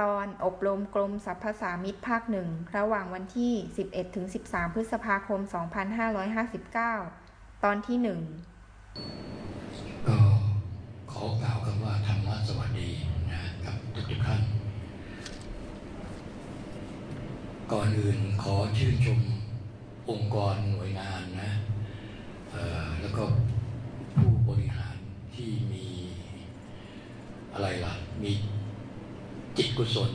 ตอนอบรมกรมสรรพสามิตภาคหนึ่งระหว่างวันที่ 11-13 พฤษภาคม 2559 ตอนที่หนึ่งก็ขอกล่าวคำว่าธรรมะสวัสดีนะครับทุกท่าน ก่อนอื่นขอชื่นชมองค์กรหน่วยงานนะแล้วก็ผู้บริหารที่มีอะไรล่ะ มี จิตกุศล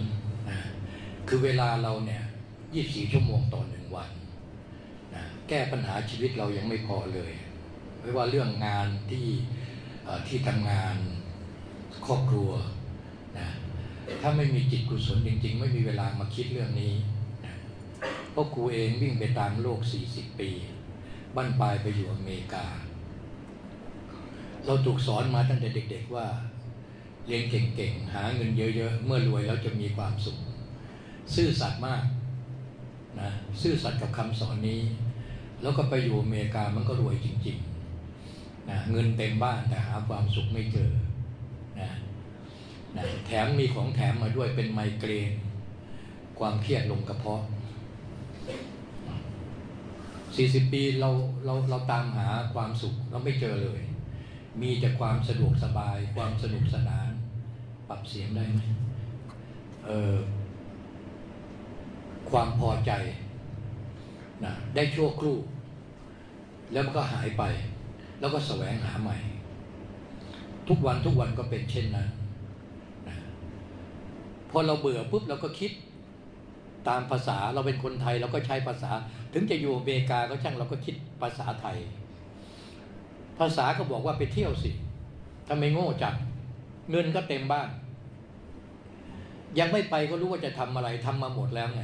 นะคือเวลาเราเนี่ย24ชั่วโมงต่อหนึ่งวันนะแก้ปัญหาชีวิตเรายังไม่พอเลย ไม่ว่าเรื่องงานที่ที่ทำงานครอบครัวนะถ้าไม่มีจิตกุศลจริง ๆ ไม่มีเวลามาคิดเรื่องนี้นะเพราะครูเองวิ่งไปตามโลก 40 ปีบั้นปลายไปอยู่อเมริกา เราถูกสอนมาตั้งแต่เด็ก ๆ ว่า เรียนเก่งๆ หาเงินเยอะๆ เมื่อรวยแล้วจะมีความสุข ซื่อสัตย์มากนะซื่อสัตย์กับคำสอนนี้ แล้วก็ไปอยู่อเมริกามันก็รวยจริงๆนะเงินเต็มบ้านแต่หาความสุขไม่เจอนะนะแถมมีของแถมมาด้วยเป็นไมเกรน ความเครียดลงกระเพาะ 40 ปีเราเราเราตามหาความสุขเราไม่เจอเลย มีแต่ความสะดวกสบายความสนุกสนาน ปรับเสียงได้ไหมเออความพอใจนะได้ชั่วครู่ แล้วมันก็หายไป แล้วก็แสวงหาใหม่ ทุกวันทุกวันก็เป็นเช่นนั้นนะพอเราเบื่อปุ๊บเราก็คิดตามภาษาเราเป็นคนไทยเราก็ใช้ภาษา ถึงจะอยู่อเมริกาก็ช่างเราก็คิดภาษาไทย ภาษาก็บอกว่าไปเที่ยวสิทำไมโง่จัง เงินก็เต็มบ้าน ยังไม่ไปก็รู้ว่าจะทำอะไรทำมาหมดแล้วไง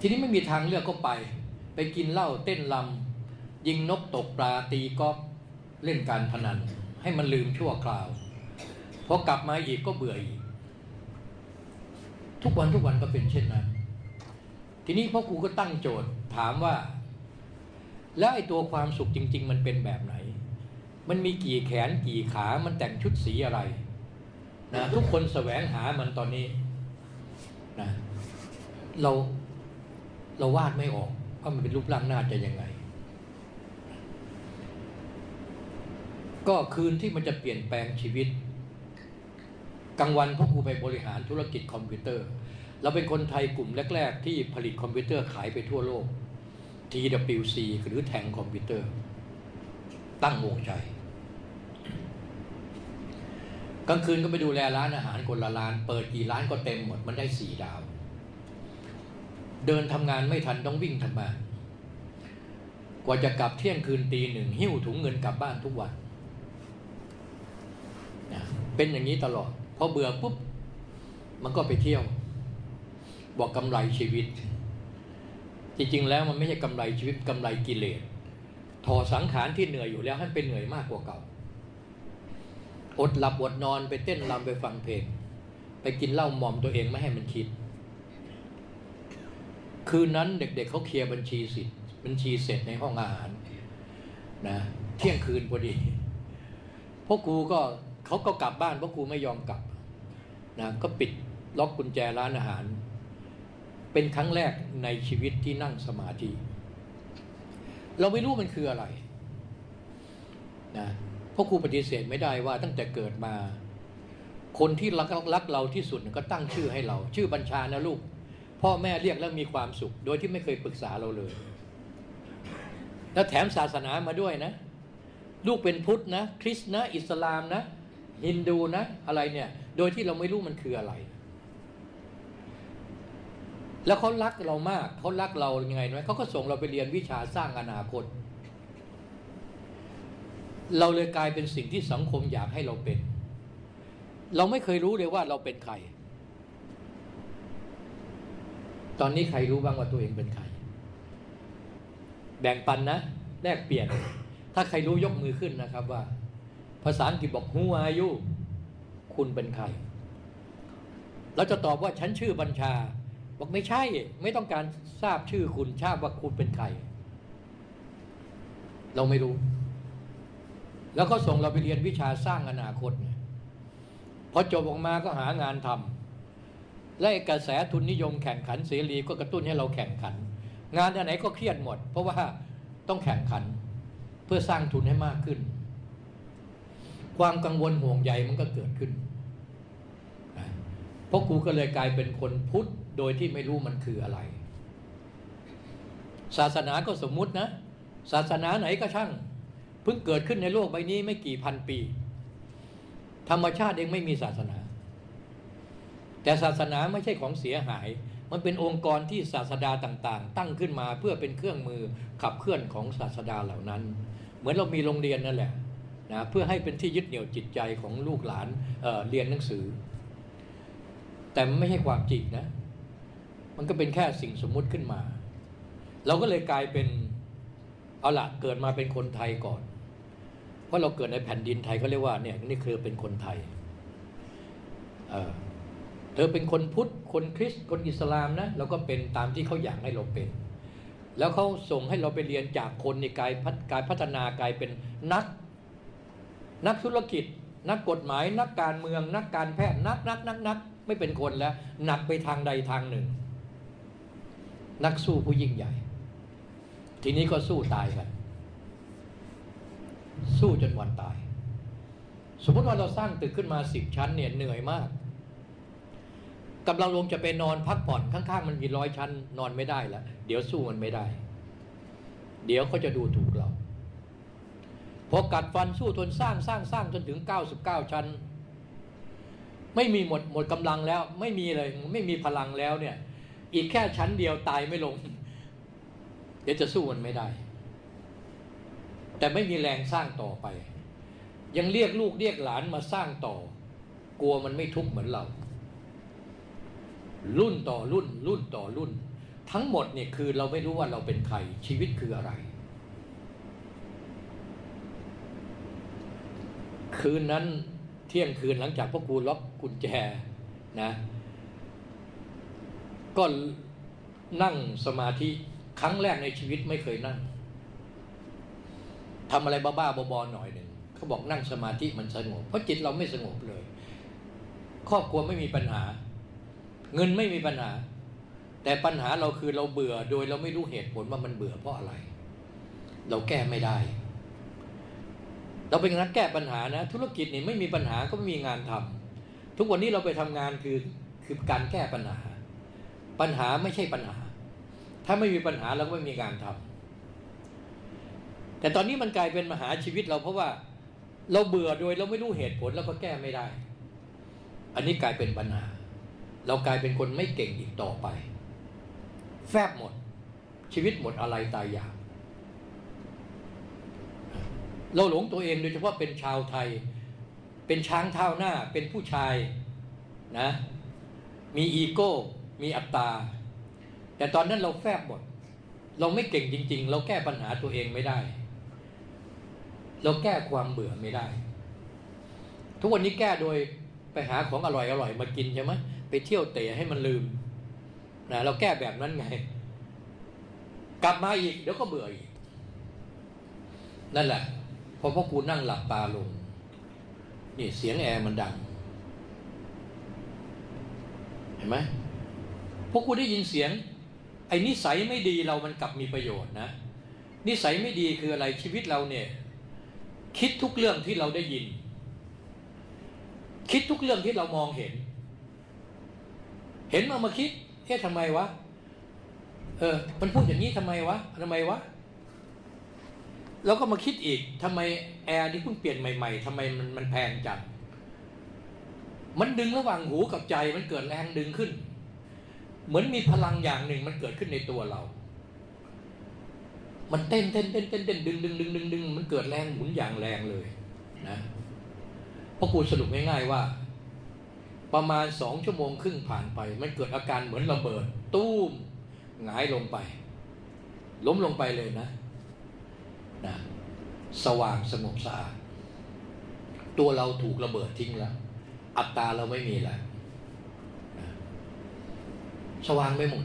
ทีนี้ไม่มีทางเลือกก็ไป ไปกินเหล้าเต้นลำยิงนกตกปลาตีกอล์ฟเล่นการพนัน ให้มันลืมชั่วคราวพอกลับมาอีกก็เบื่ออีก ทุกวันทุกวันก็เป็นเช่นนั้น ทีนี้พ่อครูก็ตั้งโจทย์ถามว่า แล้วไอ้ตัวความสุขจริง ๆ มันเป็นแบบไหน มันมีกี่แขนกี่ขา มันแต่งชุดสีอะไรนะทุกคนแสวงหามันตอนนี้นะเราเราวาดไม่ออกว่ามันเป็นรูปร่างหน้าตายังไง ก็คืนที่มันจะเปลี่ยนแปลงชีวิตกลางวันพ่อครูไปบริหารธุรกิจคอมพิวเตอร์ เราเป็นคนไทยกลุ่มแรก ๆ ที่ผลิตคอมพิวเตอร์ขายไปทั่วโลก TWC หรือแทงคอมพิวเตอร์ ตั้งวงใจ กลางคืนก็ไปดูแลร้านอาหารคนละร้าน เปิดกี่ร้านก็เต็มหมดมันได้สี่ดาว เดินทำงานไม่ทันต้องวิ่งทำงานกว่าจะกลับเที่ยงคืนตีหนึ่งหิ้วถุงเงินกลับบ้านทุกวันนะเป็นอย่างนี้ตลอดพอเบื่อปุ๊บมันก็ไปเที่ยว บอกกำไรชีวิต จริงๆแล้วมันไม่ใช่กำไรชีวิตกำไรกิเลสถอสังขารที่เหนื่อยอยู่แล้วให้เป็นเหนื่อยมากกว่าเก่า อดหลับอดนอนไปเต้นรำไปฟังเพลง ไปกินเหล้าหมอมตัวเองไม่ให้มันคิด คืนนั้นเด็กๆเเขาเคลียร์บัญชีสิทธิ์บัญชีเสร็จในห้องอาหารนะเที่ยงคืนพอดีพวกกูก็เขาก็กลับบ้านพราะกูไม่ยอมกลับนะก็ปิดล็อกกุญแจร้านอาหาร เป็นครั้งแรกในชีวิตที่นั่งสมาธิ เราไม่รู้มันคืออะไรนะ เพราะครูปฏิเสธไม่ได้ว่าตั้งแต่เกิดมา คนที่รักรักเราที่สุดก็ตั้งชื่อให้เรา ชื่อบัญชานะลูก พ่อแม่เรียกแล้วมีความสุข โดยที่ไม่เคยปรึกษาเราเลย แล้วแถมศาสนามาด้วยนะ ลูกเป็นพุทธนะ คริสต์นะ อิสลามนะฮินดูนะ อะไรเนี่ย โดยที่เราไม่รู้มันคืออะไร แล้วเขารักเรามากเขารักเรายังไงไหมเขาก็ส่งเราไปเรียนวิชาสร้างอนาคต เราเลยกลายเป็นสิ่งที่สังคมอยากให้เราเป็น เราไม่เคยรู้เลยว่าเราเป็นใคร ตอนนี้ใครรู้บ้างว่าตัวเองเป็นใคร แบ่งปันนะ แลกเปลี่ยน ถ้าใครรู้ยกมือขึ้นนะครับว่า ภาษาอังกฤษบอก who are you คุณเป็นใคร เราจะตอบว่าฉันชื่อบัญชา บอกไม่ใช่ ไม่ต้องการทราบชื่อคุณทราบว่าคุณเป็นใคร เราไม่รู้ แล้วก็ส่งเราไปเรียนวิชาสร้างอนาคตพอจบออกมาก็หางานทำและกระแสทุนนิยมแข่งขันเสรีก็กระตุ้นให้เราแข่งขัน งานไหนก็เครียดหมด เพราะว่าต้องแข่งขันเพื่อสร้างทุนให้มากขึ้น ความกังวลห่วงใยมันก็เกิดขึ้นเพราะกูก็เลยกลายเป็นคนพุทธโดยที่ไม่รู้มันคืออะไร ศาสนาก็สมมุตินะ ศาสนาไหนก็ช่าง พิ่งเกิดขึ้นในโลกใบนี้ไม่กี่พันปี ธรรมชาติเองไม่มีศาสนา แต่ศาสนาไม่ใช่ของเสียหาย มันเป็นองค์กรที่ศาสดาต่าง ๆ ตั้งขึ้นมาเพื่อเป็นเครื่องมือขับเคลื่อนของศาสดาเหล่านั้น เหมือนเรามีโรงเรียนนั่นแหละนะเพื่อให้เป็นที่ยึดเหนี่ยวจิตใจของลูกหลานเเรียนหนังสือ แต่มันไม่ใช่ความจริงนะ มันก็เป็นแค่สิ่งสมมุติขึ้นมา เราก็เลยกลายเป็นเอาละเกิดมาเป็นคนไทยก่อน เพราะเราเกิดในแผ่นดินไทยเขาเรียกว่าเนี่ยนี่คือเป็นคนไทยเเธอเป็นคนพุทธคนคริสต์คนอิสลามนะเราก็เป็นตามที่เขาอยากให้เราเป็น แล้วเขาส่งให้เราไปเรียนจากคนในกายกายพัฒนากายเป็นนัก นักธุรกิจ นักกฎหมาย นักการเมือง นักการแพทย์นักนักนักนักไม่เป็นคนแล้วหนักไปทางใดทางหนึ่ง นักสู้ผู้ยิ่งใหญ่ ทีนี้ก็สู้ตายกัน สู้จนวันตาย สมมติว่าเราสร้างตึกขึ้นมาสิบชั้นเนี่ยเหนื่อยมากกำลังลงจะไปนอนพักผ่อนข้างๆ มันมีร้อยชั้น นอนไม่ได้ล้วเดี๋ยวสู้มันไม่ได้ เดี๋ยวเขาจะดูถูกเราพอกัดฟันสู้ทนสร้างสร้างสร้างจนถึงเก้าสิบเก้าชั้น ไม่มีหมดหมดกำลังแล้ว ไม่มีเลยไม่มีพลังแล้วเนี่ย อีกแค่ชั้นเดียวตายไม่ลง เดี๋ยวจะสู้มันไม่ได้ แต่ไม่มีแรงสร้างต่อไป ยังเรียกลูกเรียกหลานมาสร้างต่อ กลัวมันไม่ทุกข์เหมือนเรา รุ่นต่อรุ่น รุ่นต่อรุ่น ทั้งหมดเนี่ยคือเราไม่รู้ว่าเราเป็นใคร ชีวิตคืออะไร คืนนั้นเที่ยงคืนหลังจากพ่อครูล็อกกุญแจนะ ก็นั่งสมาธิครั้งแรกในชีวิตไม่เคยนั่ง ทำอะไรบ้าๆบอๆหน่อยหนึ่งเขาบอกนั่งสมาธิมันสงบเพราะจิตเราไม่สงบเลย ครอบครัวไม่มีปัญหา เงินไม่มีปัญหา แต่ปัญหาเราคือเราเบื่อโดยเราไม่รู้เหตุผลว่ามันเบื่อเพราะอะไร เราแก้ไม่ได้ เราเป็นนักแก้ปัญหานะ ธุรกิจนี่ไม่มีปัญหาก็ไม่มีงานทำทุกวันนี้เราไปทำงานคือคือการแก้ปัญหา ปัญหาไม่ใช่ปัญหา ถ้าไม่มีปัญหาเราก็ไม่มีงานทำ แต่ตอนนี้มันกลายเป็นมหาชีวิตเราเพราะว่าเราเบื่อโดยเราไม่รู้เหตุผลแล้วก็แก้ไม่ได้ อันนี้กลายเป็นปัญหา เรากลายเป็นคนไม่เก่งอีกต่อไป แฟบหมด ชีวิตหมดอะไรตายอยาก เราหลงตัวเองโดยเฉพาะเป็นชาวไทย เป็นช้างเท้าหน้า เป็นผู้ชายนะ มีอีโก้ มีอัตตา แต่ตอนนั้นเราแฟบหมด เราไม่เก่งจริง ๆ เราแก้ปัญหาตัวเองไม่ได้ เราแก้ความเบื่อไม่ได้ ทุกวันนี้แก้โดยไปหาของอร่อยๆมากินใช่ไหมไปเที่ยวเตะให้มันลืมนะเราแก้แบบนั้นไง กลับมาอีกเดี๋ยวก็เบื่ออีก นั่นแหละพอพ่อครูนั่งหลับตาลงนี่เสียงแอร์มันดัง เห็นไหมพวกครูได้ยินเสียง ไอ้นิสัยไม่ดีเรามันกลับมีประโยชน์นะ นิสัยไม่ดีคืออะไรชีวิตเราเนี่ย คิดทุกเรื่องที่เราได้ยิน คิดทุกเรื่องที่เรามองเห็น เห็นมามาคิดเอ๊ะทำไมวะเออ มันพูดอย่างนี้ทำไมวะทำไมวะแล้วก็มาคิดอีกทำไมแอร์ที่เพิ่งเปลี่ยนใหม่ ๆทำไมมันมันแพงจังมันดึงระหว่างหูกับใจมันเกิดแรงดึงขึ้น เหมือนมีพลังอย่างหนึ่งมันเกิดขึ้นในตัวเรา มันเต้นเต้นเต้นเต้นเต้นดึงดึงดึงดึงดึงมันเกิดแรงหมุนอย่างแรงเลยนะพราะกูสรุปง่ายๆว่า ประมาณสองชั่วโมงครึ่งผ่านไป มันเกิดอาการเหมือนระเบิด ตู้มหงายลงไป ล้มลงไปเลยนะนะสว่างสงบสะอาดตัวเราถูกระเบิดทิ้งแล้ว อัตตาเราไม่มีแล้วนะสว่างไม่หมด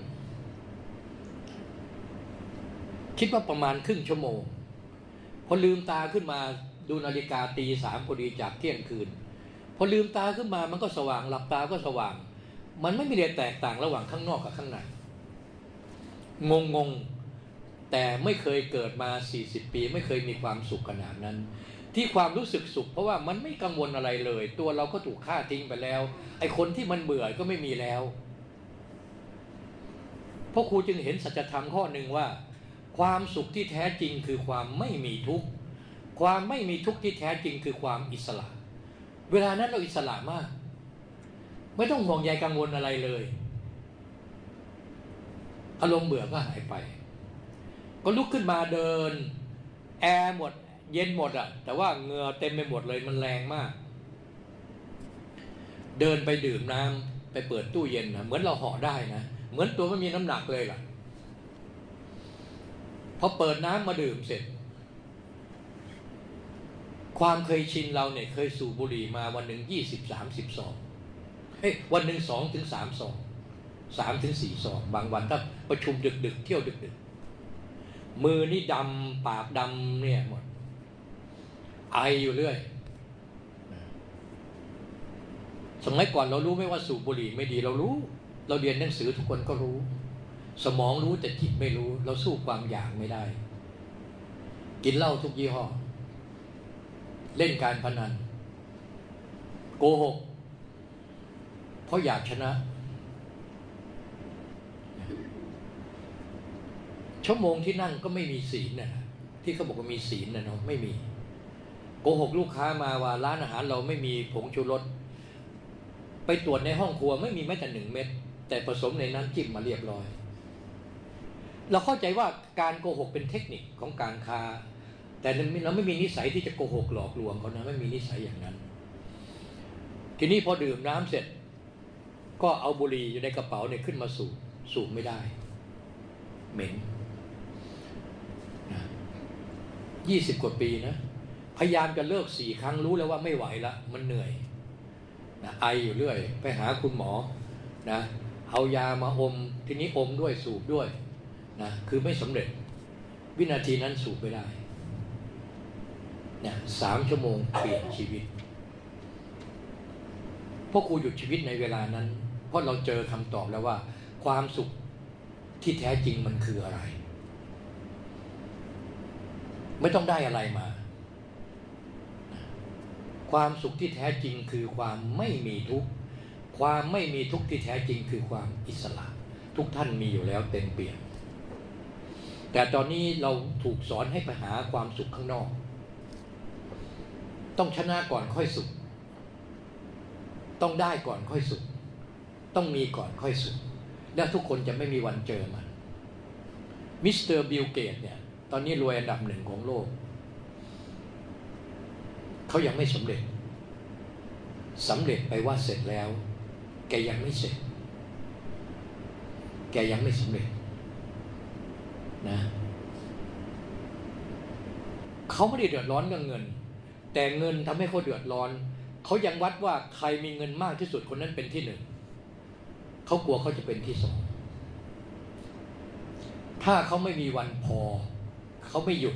คิดว่าประมาณครึ่งชั่วโมง พอลืมตาขึ้นมาดูนาฬิกาตีสามพอดีจากเที่ยงคืน พอลืมตาขึ้นมามันก็สว่างหลับตาก็สว่าง มันไม่มีอะไรแตกต่างระหว่างข้างนอกกับข้างในงงงๆแต่ไม่เคยเกิดมา 40 ปี ไม่เคยมีความสุขขนาดนั้น ที่ความรู้สึกสุข เพราะว่ามันไม่กังวลอะไรเลย ตัวเราก็ถูกฆ่าทิ้งไปแล้ว ไอ้คนที่มันเบื่อก็ไม่มีแล้วเพราะครูจึงเห็นสัจธรรมข้อหนึ่งว่า ความสุขที่แท้จริงคือความไม่มีทุกข์ ความไม่มีทุกข์ที่แท้จริงคือความอิสระ เวลานั้นเราอิสระมาก ไม่ต้องห่วงใยกังวลอะไรเลย อารมณ์เบื่อก็หายไป ก็ลุกขึ้นมาเดิน แอร์หมด เย็นหมดอะแต่ว่าเหงื่อเต็มไปหมดเลยมันแรงมาก เดินไปดื่มน้ำไปเปิดตู้เย็นนะเหมือนเราห่อได้นะ เหมือนตัวไม่มีน้ำหนักเลยล่ะ พอเปิดน้ำมาดื่มเสร็จ ความเคยชินเราเนี่ยเคยสูบบุหรี่มาวันหนึ่งยี่สิบสามสิบสองเฮ้ยวันหนึ่งสองถึงสามสองสามถึงสี่สองบางวันถ้าประชุมดึกดึกๆเที่ยวดึกดึกๆมือนี่ดำปากดำเนี่ยหมด ไออยู่เรื่อย สมัยก่อนเรารู้ไหมว่าสูบบุหรี่ไม่ดีเรารู้ เราเรียนหนังสือทุกคนก็รู้ สมองรู้แต่จิตไม่รู้ เราสู้ความอยากไม่ได้ กินเหล้าทุกยี่ห้อ เล่นการพนัน โกหก เพราะอยากชนะ ชั่วโมงที่นั่งก็ไม่มีศีลนะที่เขาบอกว่ามีศีลนะเนาะไม่มี โกหกลูกค้ามาว่าร้านอาหารเราไม่มีผงชูรสไปตรวจในห้องครัวไม่มีแม้แต่หนึ่งเม็ดแต่ผสมในน้ำจิ้มมาเรียบร้อย เราเข้าใจว่าการโกหกเป็นเทคนิคของการค้า แต่เราไม่มีนิสัยที่จะโกหกหลอกลวงเขานะไม่มีนิสัยอย่างนั้น ทีนี้พอดื่มน้ำเสร็จ ก็เอาบุหรี่อยู่ในกระเป๋าเนี่ยขึ้นมาสูบสูบไม่ได้ เหม็นยี่สิบกว่าปีนะพยายามจะเลิกสี่ครั้งรู้แล้วว่าไม่ไหวละมันเหนื่อยนะไออยู่เรื่อย ไปหาคุณหมอนะเอายามาอมทีนี้อมด้วยสูบด้วย นะคือไม่สำเร็จ วินาทีนั้นสูบไม่ได้เนี่ยสามชั่วโมงเปลี่ยนชีวิตพวกครูหยุดชีวิตในเวลานั้น เพราะเราเจอคำตอบแล้วว่า ความสุขที่แท้จริงมันคืออะไร ไม่ต้องได้อะไรมา ความสุขที่แท้จริงคือความไม่มีทุกข์ความไม่มีทุกข์ที่แท้จริงคือความอิสระ ทุกท่านมีอยู่แล้วเต็มเปี่ยม แต่ตอนนี้เราถูกสอนให้ไปหาความสุขข้างนอก ต้องชนะก่อนค่อยสุข ต้องได้ก่อนค่อยสุข ต้องมีก่อนค่อยสุข แล้วทุกคนจะไม่มีวันเจอมัน มิสเตอร์บิลเกตส์เนี่ย ตอนนี้รวยอันดับหนึ่งของโลก เขายังไม่สำเร็จสำเร็จไปว่าเสร็จแล้ว แกยังไม่เสร็จ แกยังไม่สำเร็จ นะเขาไม่ได้เดือดร้อนเรื่องเงิน แต่เงินทำให้เขาเดือดร้อน เขายังวัดว่าใครมีเงินมากที่สุดคนนั้นเป็นที่หนึ่งเขากลัวเขาจะเป็นที่สองถ้าเขาไม่มีวันพอ เขาไม่หยุด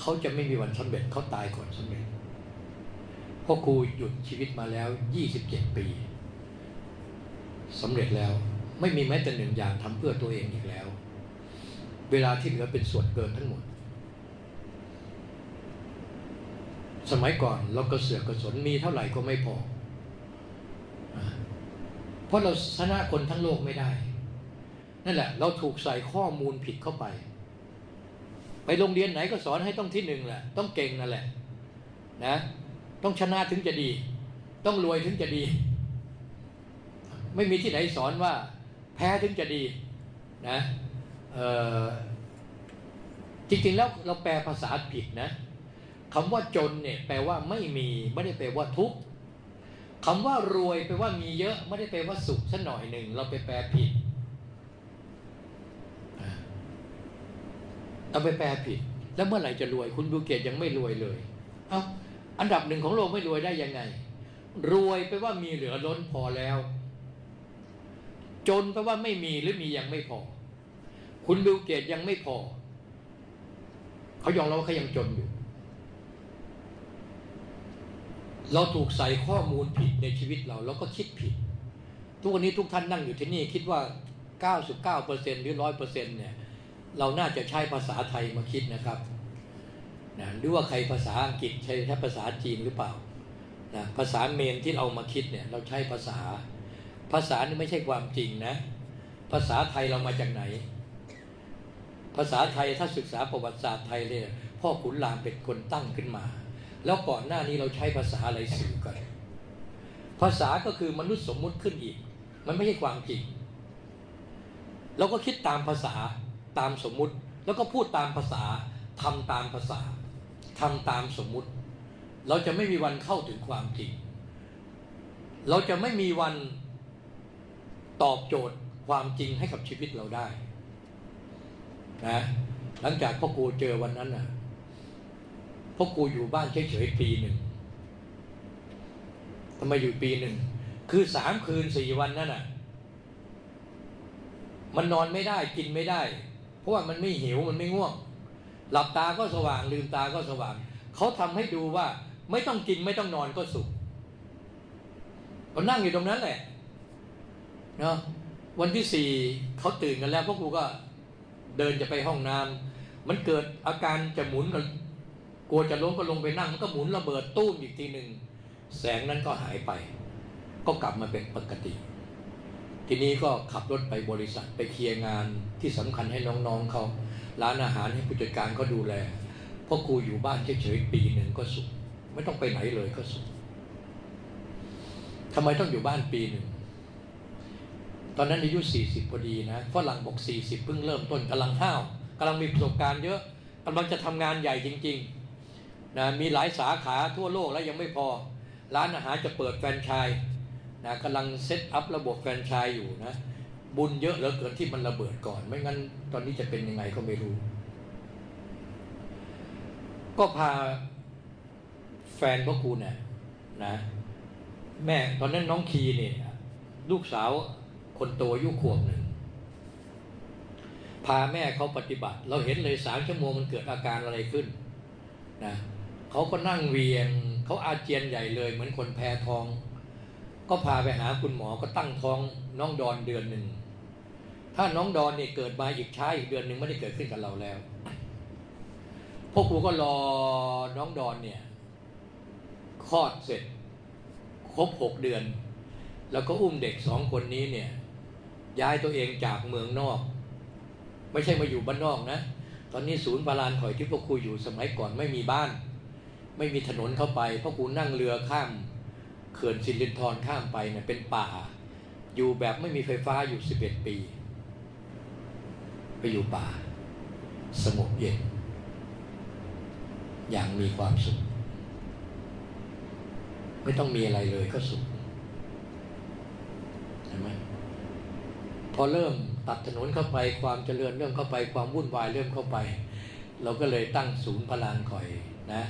เขาจะไม่มีวันสำเร็จเขาตายก่อนสำเร็จพราะครูหยุดชีวิตมาแล้วยี่สิบเจ็ดปีสำเร็จแล้วไม่มีแม้แต่หนึ่งอย่างทำเพื่อตัวเองอีกแล้ว เวลาที่เหลือเป็นส่วนเกินทั้งหมด สมัยก่อนเราก็เสือกกระสนมีเท่าไหร่ก็ไม่พอ เพราะเราชนะคนทั้งโลกไม่ได้ นั่นแหละ เราถูกใส่ข้อมูลผิดเข้าไป ไปโรงเรียนไหนก็สอนให้ต้องที่หนึ่งแหละ ต้องเก่งนั่นแหละ นะ ต้องชนะถึงจะดี ต้องรวยถึงจะดี ไม่มีที่ไหนสอนว่า แพ้ถึงจะดี นะ จริงๆแล้วเราแปลภาษาผิดนะคำว่าจนเนี่ยแปลว่าไม่มีไม่ได้แปลว่าทุกข์คำว่ารวยแปลว่ามีเยอะไม่ได้แปลว่าสุขสักหน่อยหนึ่งเราไปแปลผิดเอาไปแปลผิด แล้วเมื่อไหร่จะรวยคุณบูเกตยังไม่รวยเลยเอาอันดับหนึ่งของโลกไม่รวยได้ยังไง รวยแปลว่ามีเหลือล้นพอแล้ว จนแปลว่าไม่มีหรือมียังไม่พอ คุณบิลเกตยังไม่พอ เขายอมรับว่าเขายังจนอยู่ เราถูกใส่ข้อมูลผิดในชีวิตเรา เราก็คิดผิด ทุกวันนี้ทุกท่านนั่งอยู่ที่นี่คิดว่า 99%หรือ 100%เนี่ย เราน่าจะใช้ภาษาไทยมาคิดนะครับนะหรือว่าใครภาษาอังกฤษใช้ใช้ภาษาจีนหรือเปล่านะภาษาเมนที่เรามาคิดเนี่ย เราใช้ภาษา ภาษานี่ไม่ใช่ความจริงนะ ภาษาไทยเรามาจากไหน ภาษาไทยถ้าศึกษาประวัติศาสตร์ไทยเลยพ่อขุนรามเป็นคนตั้งขึ้นมา แล้วก่อนหน้านี้เราใช้ภาษาอะไรสื่อกัน ภาษาก็คือมนุษย์สมมุติขึ้นอีก มันไม่ใช่ความจริงเราก็คิดตามภาษาตามสมมุติ แล้วก็พูดตามภาษาทำตามภาษาทำตามสมมุติ เราจะไม่มีวันเข้าถึงความจริง เราจะไม่มีวันตอบโจทย์ความจริงให้กับชีวิตเราได้ นะหลังจากพ่อครูเจอวันนั้นน่ะพ่อครูอยู่บ้านเฉยๆปีหนึ่งทำไมอยู่ปีหนึ่ง คือสามคืนสี่วันนั่นน่ะ มันนอนไม่ได้กินไม่ได้ เพราะว่ามันไม่หิวมันไม่ง่วง หลับตาก็สว่างลืมตาก็สว่าง เขาทำให้ดูว่า ไม่ต้องกินไม่ต้องนอนก็สุขเขานั่งอยู่ตรงนั้นแหละเนาะวันที่สี่เขาตื่นกันแล้วพวกครูก็ เดินจะไปห้องน้ำมันเกิดอาการจะหมุนกันกลัวจะล้มก็ลงไปนั่งมันก็หมุนระเบิดตู้มอีกทีหนึ่งแสงนั้นก็หายไป ก็กลับมาเป็นปกติ ทีนี้ก็ขับรถไปบริษัทไปเคลียร์งานที่สำคัญให้น้องๆเขาร้านอาหารให้ผู้จัดการเขาดูแลเพราะครูอยู่บ้านเฉยๆปีหนึ่งก็สุข ไม่ต้องไปไหนเลยก็สุขทำไมต้องอยู่บ้านปีหนึ่ง ตอนนั้นอายุ 40พอดีนะฝรั่งบอก 40 เพิ่งเริ่มต้นกำลังห้าวกำลังมีประสบการณ์เยอะกำลังจะทำงานใหญ่จริงๆนะมีหลายสาขาทั่วโลกแล้วยังไม่พอ ร้านอาหารจะเปิดแฟรนไชส์นะกำลังเซตอัพระบบแฟรนไชส์อยู่นะบุญเยอะเหลือเกินที่มันระเบิดก่อน ไม่งั้นตอนนี้จะเป็นยังไงก็ไม่รู้ ก็พาแฟนพ่อครูเนี่ยนะ แม่ตอนนั้นน้องคีเนี่ยลูกสาว คนโตอายุขวบหนึ่งพาแม่เขาปฏิบัติ เราเห็นเลยสามชั่วโมงมันเกิดอาการอะไรขึ้นนะเขาก็นั่งเวียนเขาอาเจียนใหญ่เลย เหมือนคนแพ้ท้อง ก็พาไปหาคุณหมอก็ตั้งท้องน้องดอนเดือนหนึ่งถ้าน้องดอนเนี่ยเกิดมาอีกช้าอีกเดือนหนึ่งไม่ได้เกิดขึ้นกับเราแล้วพวกครูก็รอน้องดอนเนี่ยคลอดเสร็จ ครบหกเดือน แล้วก็อุ้มเด็กสองคนนี้เนี่ย ย้ายตัวเองจากเมืองนอก ไม่ใช่มาอยู่บ้านนอกนะ ตอนนี้ศูนย์พารานข่อยที่พวกครูอยู่สมัยก่อนไม่มีบ้าน ไม่มีถนนเข้าไปพวกครูนั่งเรือข้ามเขื่อนสิรินธรข้ามไปเนี่ยเป็นป่า อยู่แบบไม่มีไฟฟ้าอยู่สิบเอ็ดปี ไปอยู่ป่า สงบเย็น อย่างมีความสุข ไม่ต้องมีอะไรเลยก็สุขเห็นไหม อเริ่มตัดถนนเข้าไปความเจริญเริ่มเข้าไปความวุ่นวายเริ่มเข้าไป เราก็เลยตั้งศูนย์พลานคอยนะ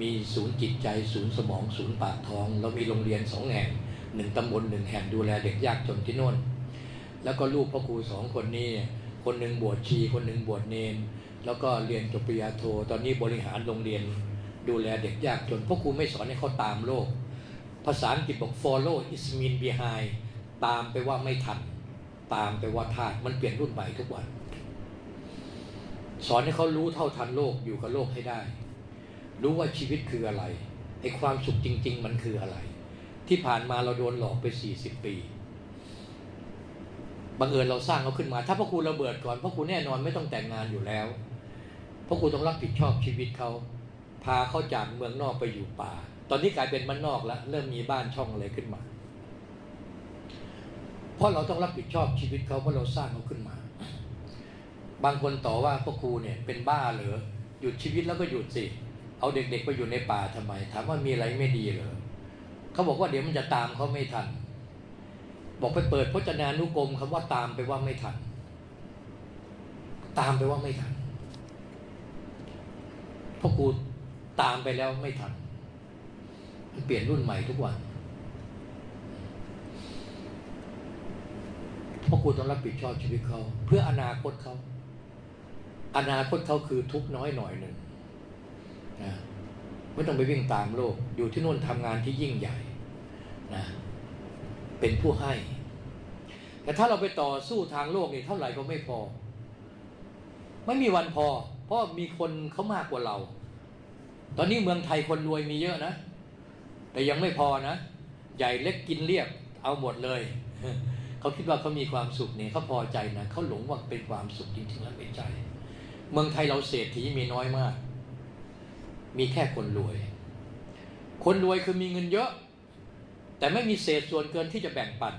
มีศูนย์จิตใจ ศูนย์สมอง ศูนย์ปากท้อง เรามีโรงเรียนสองแห่งหนึ่งตำบลหนึ่งแห่งดูแลเด็กยากจนที่โน่น แล้วก็ลูกพ่อครูสองคนนี้ คนหนึ่งบวชชี คนหนึ่งบวชเนน แล้วก็เรียนจบปริญญาโท ตอนนี้บริหารโรงเรียน ดูแลเด็กยากจนพ่อครูไม่สอนให้เขาตามโลก ภาษาอังกฤษบอก follow is mean behind ตามไปว่าไม่ทัน ตามไปว่าทาดมันเปลี่ยนรุ่นใหม่ทุกวัน สอนให้เขารู้เท่าทันโลกอยู่กับโลกให้ได้ รู้ว่าชีวิตคืออะไรไอ้ความสุขจริง ๆ มันคืออะไร ที่ผ่านมาเราโดนหลอกไปสี่สิบปีบังเอิญเราสร้างเขาขึ้นมา ถ้าพ่อครูระเบิดก่อนพ่อครูแน่นอนไม่ต้องแต่งงานอยู่แล้วพ่อครูต้องรับผิดชอบชีวิตเขาพาเขาจากเมืองนอกไปอยู่ป่า ตอนนี้กลายเป็นมันนอกแล้วเริ่มมีบ้านช่องอะไรขึ้นมา ราะเราต้องรับผิดชอบชีวิตเขาเพราะเราสร้างเขาขึ้นมา บางคนต่อว่าพ่อครูเนี่ยเป็นบ้าเหรอหยุดชีวิตแล้วก็หยุดสิ เอาเด็กๆไปอยู่ในป่าทำไม ถามว่ามีอะไรไม่ดีเหรอเขาบอกว่าเดี๋ยวมันจะตามเขาไม่ทัน บอกไปเปิดพจนานุกรมคำว่าตามไปว่าไม่ทัน ตามไปว่าไม่ทันพ่อครูตามไปแล้วไม่ทันเปลี่ยนรุ่นใหม่ทุกวัน เพ่อครูต้องรับผิดชอบชีวิตเขา เพื่ออนาคตเขา อนาคตเขาคือทุกน้อยหน่อยหนึ่งนะไม่ต้องไปวิ่งตามโลก อยู่ที่นู่นทำงานที่ยิ่งใหญ่นะเป็นผู้ให้ แต่ถ้าเราไปต่อสู้ทางโลกนี่เท่าไหร่ก็ไม่พอ ไม่มีวันพอ เพราะมีคนเขามากกว่าเรา ตอนนี้เมืองไทยคนรวยมีเยอะนะ แต่ยังไม่พอนะ ใหญ่เล็กกินเรียบเอาหมดเลย เขาคิดว่าเขามีความสุขเนี่ยเขาพอใจนะเขาหลงว่าเป็นความสุขจริงๆแล้วไม่ใช่เมืองไทยเราเศรษฐีมีน้อยมาก มีแค่คนรวย คนรวยคือมีเงินเยอะ แต่ไม่มีเศษส่วนเกินที่จะแบ่งปัน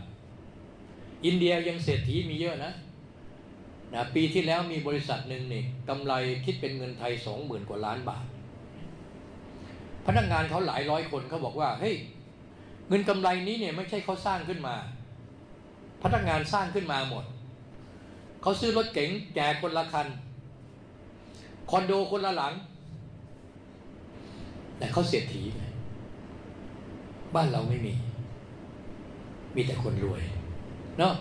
อินเดียยังเศรษฐีมีเยอะนะนะปีที่แล้วมีบริษัทหนึ่งนี่กำไรคิดเป็นเงินไทยสองหมื่นกว่าล้านบาท พนักงานเขาหลายร้อยคนเขาบอกว่าเฮ้ยเงินกำไรนี้เนี่ยไม่ใช่เขาสร้างขึ้นมา พนักงานสร้างขึ้นมาหมด เขาซื้อรถเก๋งแจกคนละคัน คอนโดคนละหลัง แต่เขาเศรษฐีไงบ้านเราไม่มี มีแต่คนรวย เนาะ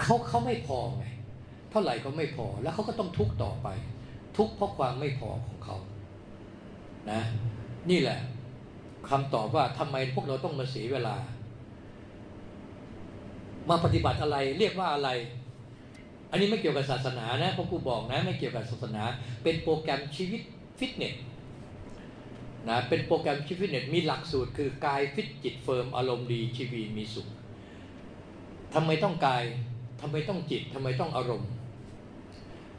เขาเขาไม่พอไง เท่าไหร่ก็ไม่พอ แล้วเขาก็ต้องทุกข์ต่อไป ทุกข์เพราะความไม่พอของเขา นะ นี่แหละ คำตอบว่าทำไมพวกเราต้องมาเสียเวลา มาปฏิบัติอะไรเรียกว่าอะไร อันนี้ไม่เกี่ยวกับศาสนานะพราะกูบอกนะ ไม่เกี่ยวกับศาสนา เป็นโปรแกรมชีวิตฟิตเนสนะเป็นโปรแกรมชีวิตฟิตเนสมีหลักสูตรคือกายฟิตจิต firm อารมณ์ดีชีวีมีสุขทำไมต้องกายทำไมต้องจิตทำไมต้องอารมณ์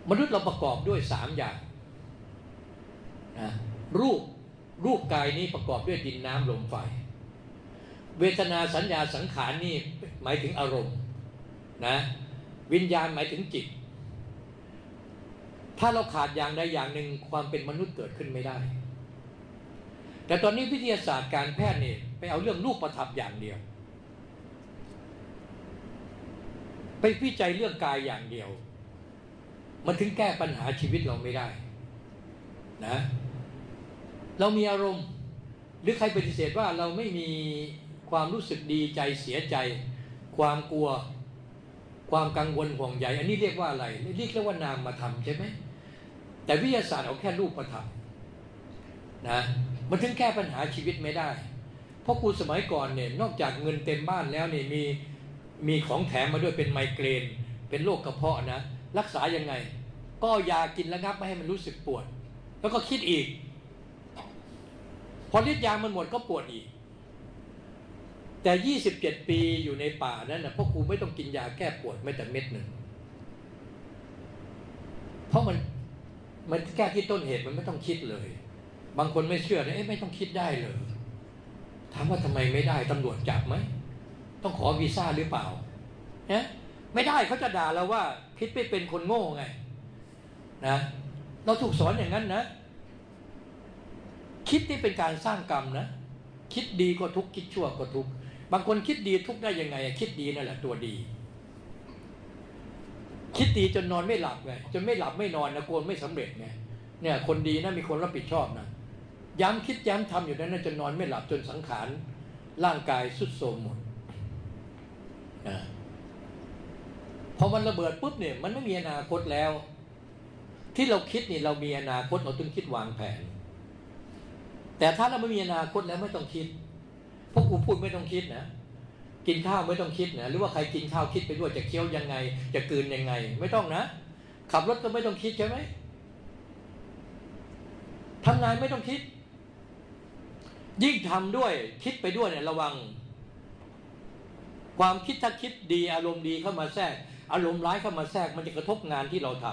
มนุษย์เราประกอบด้วยสามอย่างนะรูป รูปกายนี้ประกอบด้วยดินน้ำลมไฟ เวทนาสัญญาสังขารนี่หมายถึงอารมณ์นะวิญญาณหมายถึงจิต ถ้าเราขาดอย่างใดอย่างหนึ่งความเป็นมนุษย์เกิดขึ้นไม่ได้ แต่ตอนนี้วิทยาศาสตร์การแพทย์เนี่ยไปเอาเรื่องรูปประทับอย่างเดียว ไปวิจัยเรื่องกายอย่างเดียว มันถึงแก้ปัญหาชีวิตเราไม่ได้ นะ เรามีอารมณ์ หรือใครปฏิเสธว่าเราไม่มีความรู้สึกดีใจเสียใจ ความกลัว ความกังวลห่วงใยอันนี้เรียกว่าอะไร เรียกเรียกว่านามมาทำใช่ไหมแต่วิทยาศาสตร์เอาแค่รูปมาทำนะมันถึงแก้ปัญหาชีวิตไม่ได้ เพราะครูสมัยก่อนเนี่ยนอกจากเงินเต็มบ้านแล้วเนี่ยมีมีของแถมมาด้วยเป็นไมเกรน เป็นโรคกระเพาะนะ รักษายังไง ก็ยากินแล้วงับไม่ให้มันรู้สึกปวด แล้วก็คิดอีก อฤทธิ์ยามันหมดก็ปวดอีก แต่ 27 ปีอยู่ในป่านั้นนะพ่อครูไม่ต้องกินยาแก้ปวดไม่แต่เม็ดหนึ่ง เพราะมันมันแก้ที่ต้นเหตุมันไม่ต้องคิดเลย บางคนไม่เชื่อนะเอ๊ะไม่ต้องคิดได้เลยถามว่าทำไมไม่ได้ตำรวจจับไหมต้องขอวีซ่าหรือเปล่าเนี่ยไม่ได้เขาจะด่าเราว่า คิดไม่เป็นคนโง่ไง นะเราถูกสอนอย่างนั้นนะ คิดนี่เป็นการสร้างกรรมนะ คิดดีก็ทุกคิดชั่วก็ทุกบางคนคิดดีทุกได้ยังไง คิดดีนั่นแหละตัวดี คิดดีจนนอนไม่หลับไงจนไม่หลับไม่นอนนะกลัวไม่สำเร็จไงเนี่ย คนดีนะมีคนรับผิดชอบนะย้ำคิดย้ำทำอยู่นั้นนะจนนอนไม่หลับจนสังขารร่างกายสุดโทรมหมดนะพอมันระเบิดปุ๊บเนี่ยมันไม่มีอนาคตแล้ว ที่เราคิดนี่เรามีอนาคตเราต้องคิดวางแผน แต่ถ้าเราไม่มีอนาคตแล้วไม่ต้องคิด พวกกูพูดไม่ต้องคิดนะ กินข้าวไม่ต้องคิดนะ หรือว่าใครกินข้าวคิดไปด้วยจะเคี้ยวยังไง จะกืนยังไง ไม่ต้องนะ ขับรถก็ไม่ต้องคิดใช่ไหมทำงานไม่ต้องคิด ยิ่งทำด้วยคิดไปด้วยเนี่ยระวัง ความคิดถ้าคิดดีอารมณ์ดีเข้ามาแทรก อารมณ์ร้ายเข้ามาแทรก มันจะกระทบงานที่เราท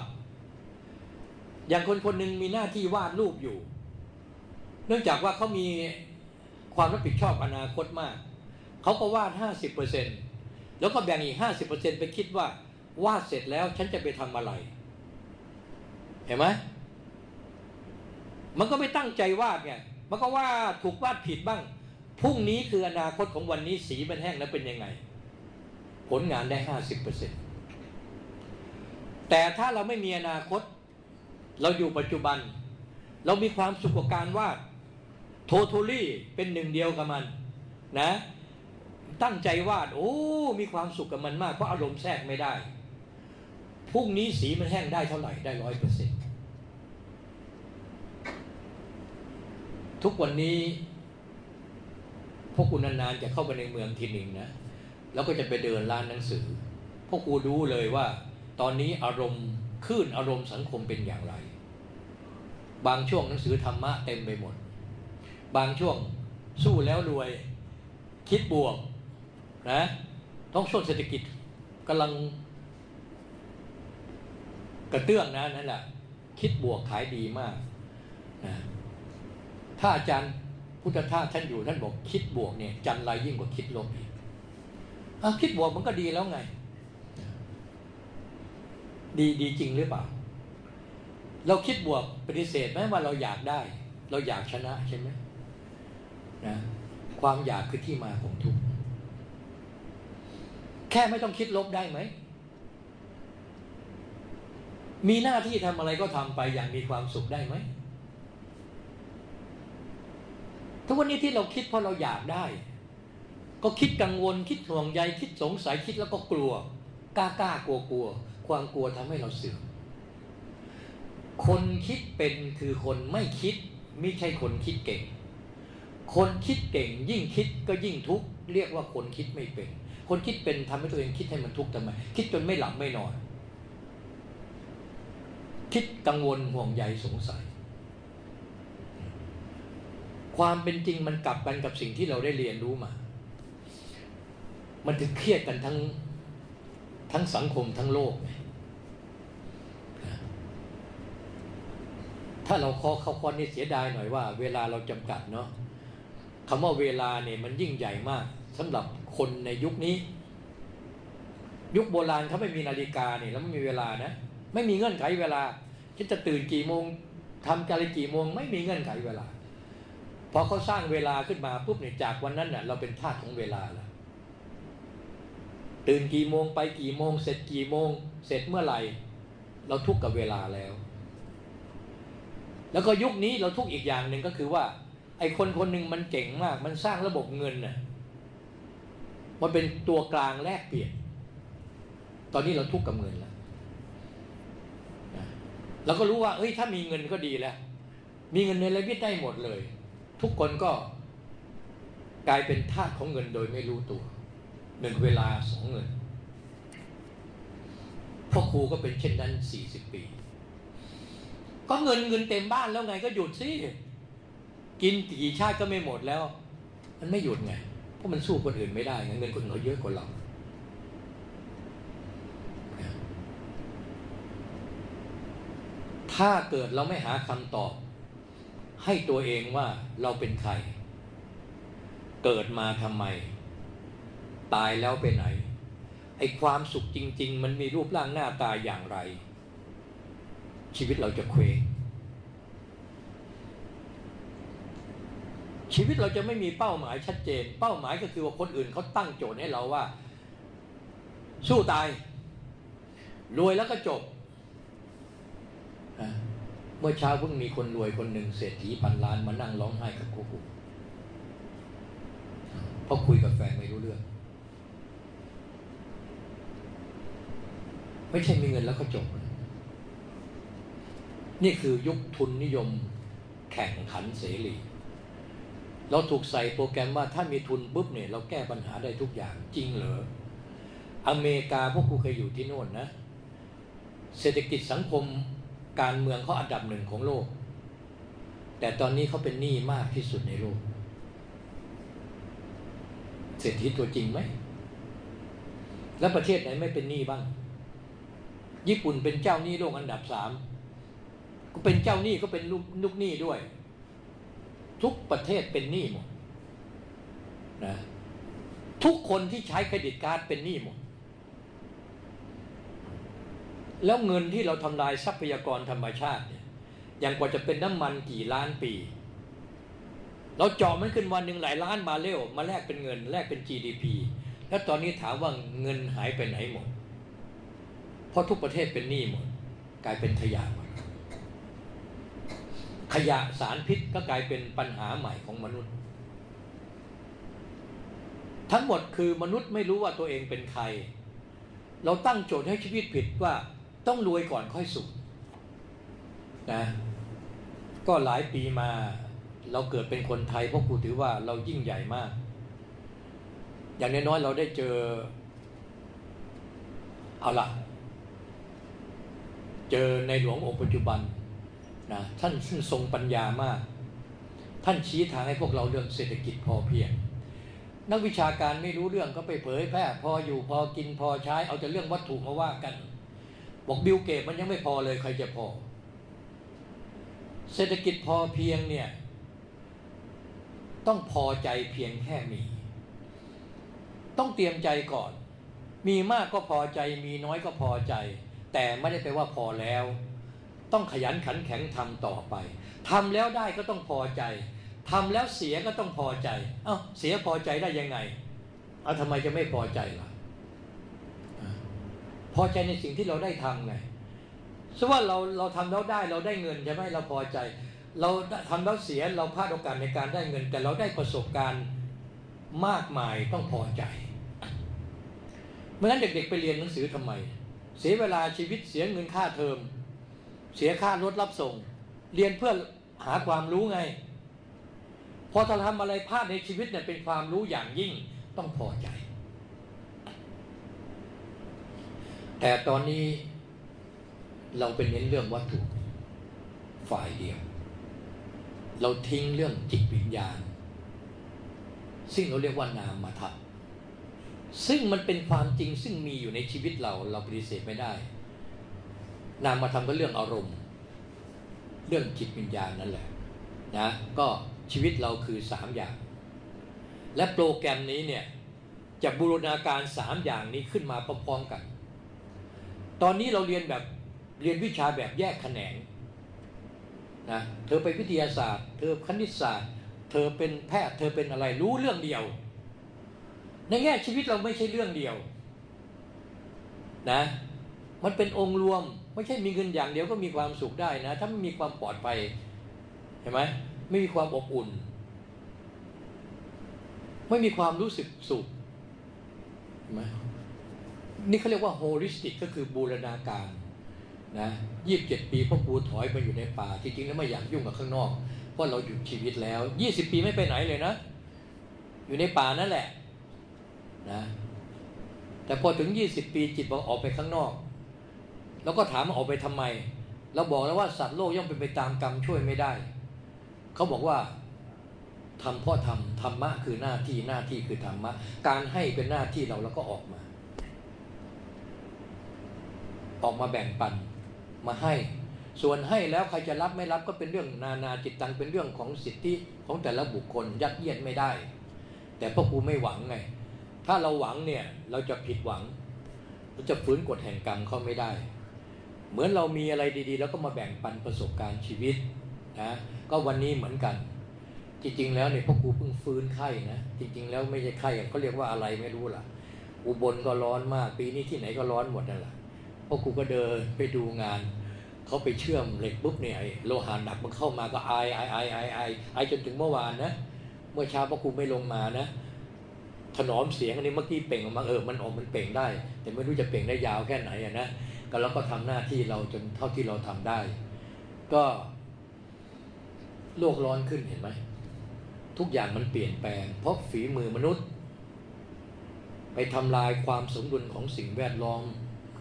ำอย่างคนคนหนึ่งมีหน้าที่วาดรูปอยู่ เนื่องจากว่าเขามีความรับผิดชอบอนาคตมาก เขาก็วาดห้าสิบเปอร์เซ็นแล้วก็แบ่งอีกห้าสิบเปอร์เซ็นไปคิดว่าวาดเสร็จแล้วฉันจะไปทำอะไร เห็นไหมมันก็ไม่ตั้งใจวาดไง มันก็ว่าถูกวาดผิดบ้าง พรุ่งนี้คืออนาคตของวันนี้สีมันแห้งแล้วเป็นยังไง ผลงานได้ห้าสิบเปอร์เซ็นแต่ถ้าเราไม่มีอนาคต เราอยู่ปัจจุบัน เรามีความสุขกับการวาด โททอลี่เป็นหนึ่งเดียวกับมันนะตั้งใจวาดโอ้ มีความสุขกับมันมากเพราะอารมณ์แทรกไม่ได้พรุ่งนี้สีมันแห้งได้เท่าไหร่ได้ร้อยเปอร์เซ็นต์ทุกวันนี้ พวกคุณนานๆจะเข้าไปในเมืองทีหนึ่งนะ แล้วก็จะไปเดินร้านหนังสือ พวกคูรู้เลยว่า ตอนนี้อารมณ์ขึ้นอารมณ์สังคมเป็นอย่างไร บางช่วงหนังสือธรรมะเต็มไปหมด บางช่วงสู้แล้วรวย คิดบวกนะต้องช่วงเศรษฐกิจกำลังกระเตื้องนะนั่นแหละคิดบวกขายดีมากนะถ้าอาจารย์พุทธทาสท่านอยู่ท่านบอกคิดบวกเนี่ยจันไรยิ่งกว่าคิดลบอีกอคิดบวกมันก็ดีแล้วไง ดีดีจริงหรือเปล่า เราคิดบวกปฏิเสธไหมว่าเราอยากได้ เราอยากชนะใช่ไหม นะความอยากคือที่มาของทุกข์แค่ไม่ต้องคิดลบได้ไหม มีหน้าที่ทำอะไรก็ทำไปอย่างมีความสุขได้ไหม ทุกวันนี้ที่เราคิดเพราะเราอยากได้ ก็คิดกังวลคิดห่วงใยคิดสงสัยคิดแล้วก็กลัว กล้ากล้ากลัวกลัว ความกลัวทำให้เราเสื่อมคนคิดเป็นคือคนไม่คิด ไม่ใช่คนคิดเก่ง คนคิดเก่งยิ่งคิดก็ยิ่งทุกข์เรียกว่าคนคิดไม่เป็น คนคิดเป็นทำให้ตัวเองคิดให้มันทุกข์ทำไมคิดจนไม่หลับไม่นอน คิดกังวลห่วงใยสงสัย ความเป็นจริงมันกลับกันกับสิ่งที่เราได้เรียนรู้มา มันถึงเครียดกันทั้งทั้งสังคมทั้งโลกถ้าเราข้อเข้าข้อนี้เสียดายหน่อยว่า เวลาเราจำกัดเนาะ คำว่าเวลาเนี่ยมันยิ่งใหญ่มากสำหรับคนในยุคนี้ ยุคโบราณเขาไม่มีนาฬิกาเนี่ยแล้วไม่มีเวลานะ ไม่มีเงื่อนไขเวลาคิดจะตื่นกี่โมงทำอะไรกี่โมง ไม่มีเงื่อนไขเวลาพอเขาสร้างเวลาขึ้นมาปุ๊บเนี่ยจากวันนั้นเน่ะเราเป็นทาสของเวลาแล้วตื่นกี่โมงไปกี่โมง เสร็จกี่โมง เสร็จเมื่อไหร่ เราทุกข์กับเวลาแล้ว แล้วก็ยุคนี้เราทุกข์อีกอย่างหนึ่งก็คือว่า อ้คนคนหนึ่งมันเก่งมาก มันสร้างระบบเงินน่ะมันเป็นตัวกลางแลกเปลี่ยน ตอนนี้เราทุกข์กับเงินแล้วเราก็รู้ว่าเอ้ย ถ้ามีเงินก็ดีแล้ว มีเงินในระวิตได้หมดเลย ทุกคนก็กลายเป็นทาสของเงินโดยไม่รู้ตัวหนึ่งเวลาสองเงินพ่อครูก็เป็นเช่นนั้นสี่สิบปี ก็เงินเงินเต็มบ้านแล้วไงก็หยุดสิ กินกี่ชาติก็ไม่หมดแล้ว มันไม่หยุดไง เพราะมันสู้คนอื่นไม่ได้เงินคนอื่นเยอะกว่าเราถ้าเกิดเราไม่หาคำตอบ ให้ตัวเองว่าเราเป็นใคร เกิดมาทำไม ตายแล้วไปไหน ไอ้ความสุขจริง ๆ มันมีรูปร่างหน้าตาอย่างไร ชีวิตเราจะเคว้ง ชีวิตเราจะไม่มีเป้าหมายชัดเจน เป้าหมายก็คือว่าคนอื่นเขาตั้งโจทย์ให้เราว่า สู้ตาย รวยแล้วก็จบเมื่อเช้าเพิ่งมีคนรวยคนหนึ่งเศรษฐีพันล้านมานั่งร้องไห้กับกูกูเพราะคุยกับแฟนไม่รู้เรื่อง ไม่ใช่มีเงินแล้วก็จบ นี่คือยุคทุนนิยม แข่งขันเสรี เราถูกใส่โปรแกรมว่าถ้ามีทุนปุ๊บเนี่ยเราแก้ปัญหาได้ทุกอย่างจริงเหรออเมริกาพวกกูเคยอยู่ที่โน่นนะ เศรษฐกิจสังคมการเมืองเขาอันดับหนึ่งของโลก แต่ตอนนี้เขาเป็นหนี้มากที่สุดในโลก เศรษฐีตัวจริงไหม แล้วประเทศไหนไม่เป็นหนี้บ้าง ญี่ปุ่นเป็นเจ้าหนี้โลกอันดับสามก็เป็นเจ้าหนี้ก็เป็นลูกลูกหนี้ด้วย ทุกประเทศเป็นหนี้หมดนะทุกคนที่ใช้เครดิตการ์ดเป็นหนี้หมด แล้วเงินที่เราทำลายทรัพยากรธรรมชาติเนี่ยอย่างกว่าจะเป็นน้ำมันกี่ล้านปี เราเจาะมันขึ้นวันหนึ่งหลายล้านมาเร็วมาแลกเป็นเงินแลกเป็น GDP แล้วตอนนี้ถามว่าเงินหายไปไหนหมด เพราะทุกประเทศเป็นหนี้หมด กลายเป็นขยะหมด ขยะสารพิษก็กลายเป็นปัญหาใหม่ของมนุษย์ ทั้งหมดคือมนุษย์ไม่รู้ว่าตัวเองเป็นใคร เราตั้งโจทย์ให้ชีวิตผิดว่าต้องรวยก่อนค่อยสุขนะก็หลายปีมาเราเกิดเป็นคนไทยเพราะครูถือว่าเรายิ่งใหญ่มาก อย่างน้อยๆเราได้เจอ เอาล่ะ เจอในหลวงองค์ปัจจุบัน นะท่านซึ่งทรงปัญญามาก ท่านชี้ทางให้พวกเราเรื่องเศรษฐกิจพอเพียง นักวิชาการไม่รู้เรื่องก็ไปเผยแพร่พออยู่พอกินพอใช้เอาแต่เรื่องวัตถุมาว่ากัน บอกบิลเกตมันยังไม่พอเลยใครจะพอ เศรษฐกิจพอเพียงเนี่ยต้องพอใจเพียงแค่มี ต้องเตรียมใจก่อน มีมากก็พอใจมีน้อยก็พอใจ แต่ไม่ได้แปลว่าพอแล้ว ต้องขยันขันแข็งทำต่อไปทำแล้วได้ก็ต้องพอใจทำแล้วเสียก็ต้องพอใจ เอา้าเสียพอใจได้ยังไง เอาทำไมจะไม่พอใจล่ะพอใจในสิ่งที่เราได้ทำไงสว่าเราเราทำแล้วได้เราได้เงินใช่ไหมเราพอใจ เราทำแล้วเสียเราพลาดโอกาสในการได้เงิน แต่เราได้ประสบการณ์มากมายต้องพอใจเมื่อนั้นเด็กๆไปเรียนหนังสือทำไม เสียเวลาชีวิตเสียเงินค่าเทอม เสียค่ารถรับส่ง เรียนเพื่อหาความรู้ไง พอเราทำอะไรพลาดในชีวิตเนี่ยเป็นความรู้อย่างยิ่งต้องพอใจ แต่ตอนนี้เราเป็นเน้นเรื่องวัตถุฝ่ายเดียว เราทิ้งเรื่องจิตวิญญาณ ซึ่งเราเรียกว่านามธรรมซึ่งมันเป็นความจริงซึ่งมีอยู่ในชีวิตเราเราปฏิเสธไม่ได้ นามธรรมก็เรื่องอารมณ์ เรื่องจิตวิญญาณนั่นแหละนะก็ชีวิตเราคือสามอย่าง และโปรแกรมนี้เนี่ยจะบูรณาการสามอย่างนี้ขึ้นมาพร้อมๆกัน ตอนนี้เราเรียนแบบเรียนวิชาแบบแยกแขนงนะเธอไปวิทยาศาสตร์ เธอคณิตศาสตร์ เธอเป็นแพทย์ เธอเป็นอะไรรู้เรื่องเดียว ในแง่ชีวิตเราไม่ใช่เรื่องเดียวนะมันเป็นองค์รวม ไม่ใช่มีเงินอย่างเดียวก็มีความสุขได้นะ ถ้าไม่มีความปลอดภัยเห็นไหมไม่มีความอบอุ่น ไม่มีความรู้สึกสุขเห็นไหมนี่เขาเรียกว่าโฮลิสติกก็คือบูรณาการนะยี่สิบเจ็ดปีพ่อครูถอยมาอยู่ในป่าจริงๆแล้วไม่อยากยุ่งกับข้างนอก เพราะเราหยุดชีวิตแล้วยี่สิบปีไม่ไปไหนเลยนะ อยู่ในป่านั่นแหละนะแต่พอถึงยี่สิบปีจิตบอกออกไปข้างนอก แล้วก็ถามออกไปทำไม เราบอกแล้วว่าสัตว์โลกย่อมเป็นไปตามกรรมช่วยไม่ได้ เขาบอกว่าทำพ่อทำธรรมะคือหน้าที่หน้าที่คือธรรมะ การให้เป็นหน้าที่เราแล้วก็ออกมา ออกมาแบ่งปันมาให้ ส่วนให้แล้วใครจะรับไม่รับก็เป็นเรื่องนานาจิตตังเป็นเรื่องของสิทธิของแต่ละบุคคลยัดเยียดไม่ได้ แต่พ่อครูไม่หวังไง ถ้าเราหวังเนี่ยเราจะผิดหวังเราจะฝืนกฎแห่งกรรมเขาไม่ได้ เหมือนเรามีอะไรดีๆ แล้วก็มาแบ่งปันประสบการณ์ชีวิตนะก็วันนี้เหมือนกัน จริงๆ แล้วเนี่ยพ่อครูเพิ่งฟื้นไข้นะจริง ๆ แล้วไม่ใช่ไข้เขาเรียกว่าอะไรไม่รู้ล่ะ อุบลก็ร้อนมาก ปีนี้ที่ไหนก็ร้อนหมดนั่นแหละพ่อครูก็เดินไปดูงานเขาไปเชื่อมเหล็กปุ๊บเนี่ยโลหะหนักมันเข้ามาก็ไอไอไอไอไอไอจนถึงเมื่อวานนะเมื่อเช้าพ่อครูไม่ลงมานะถนอมเสียงอันนี้เมื่อกี้เป่งออกมาเออมันออกมันเป่งได้ แต่ไม่รู้จะเป่งได้ยาวแค่ไหนอะนะ ก็เราก็ทำหน้าที่เราจนเท่าที่เราทำได้ ก็โลกร้อนขึ้นเห็นไหม ทุกอย่างมันเปลี่ยนแปลง เพราะฝีมือมนุษย์ ไปทำลายความสมดุลของสิ่งแวดล้อม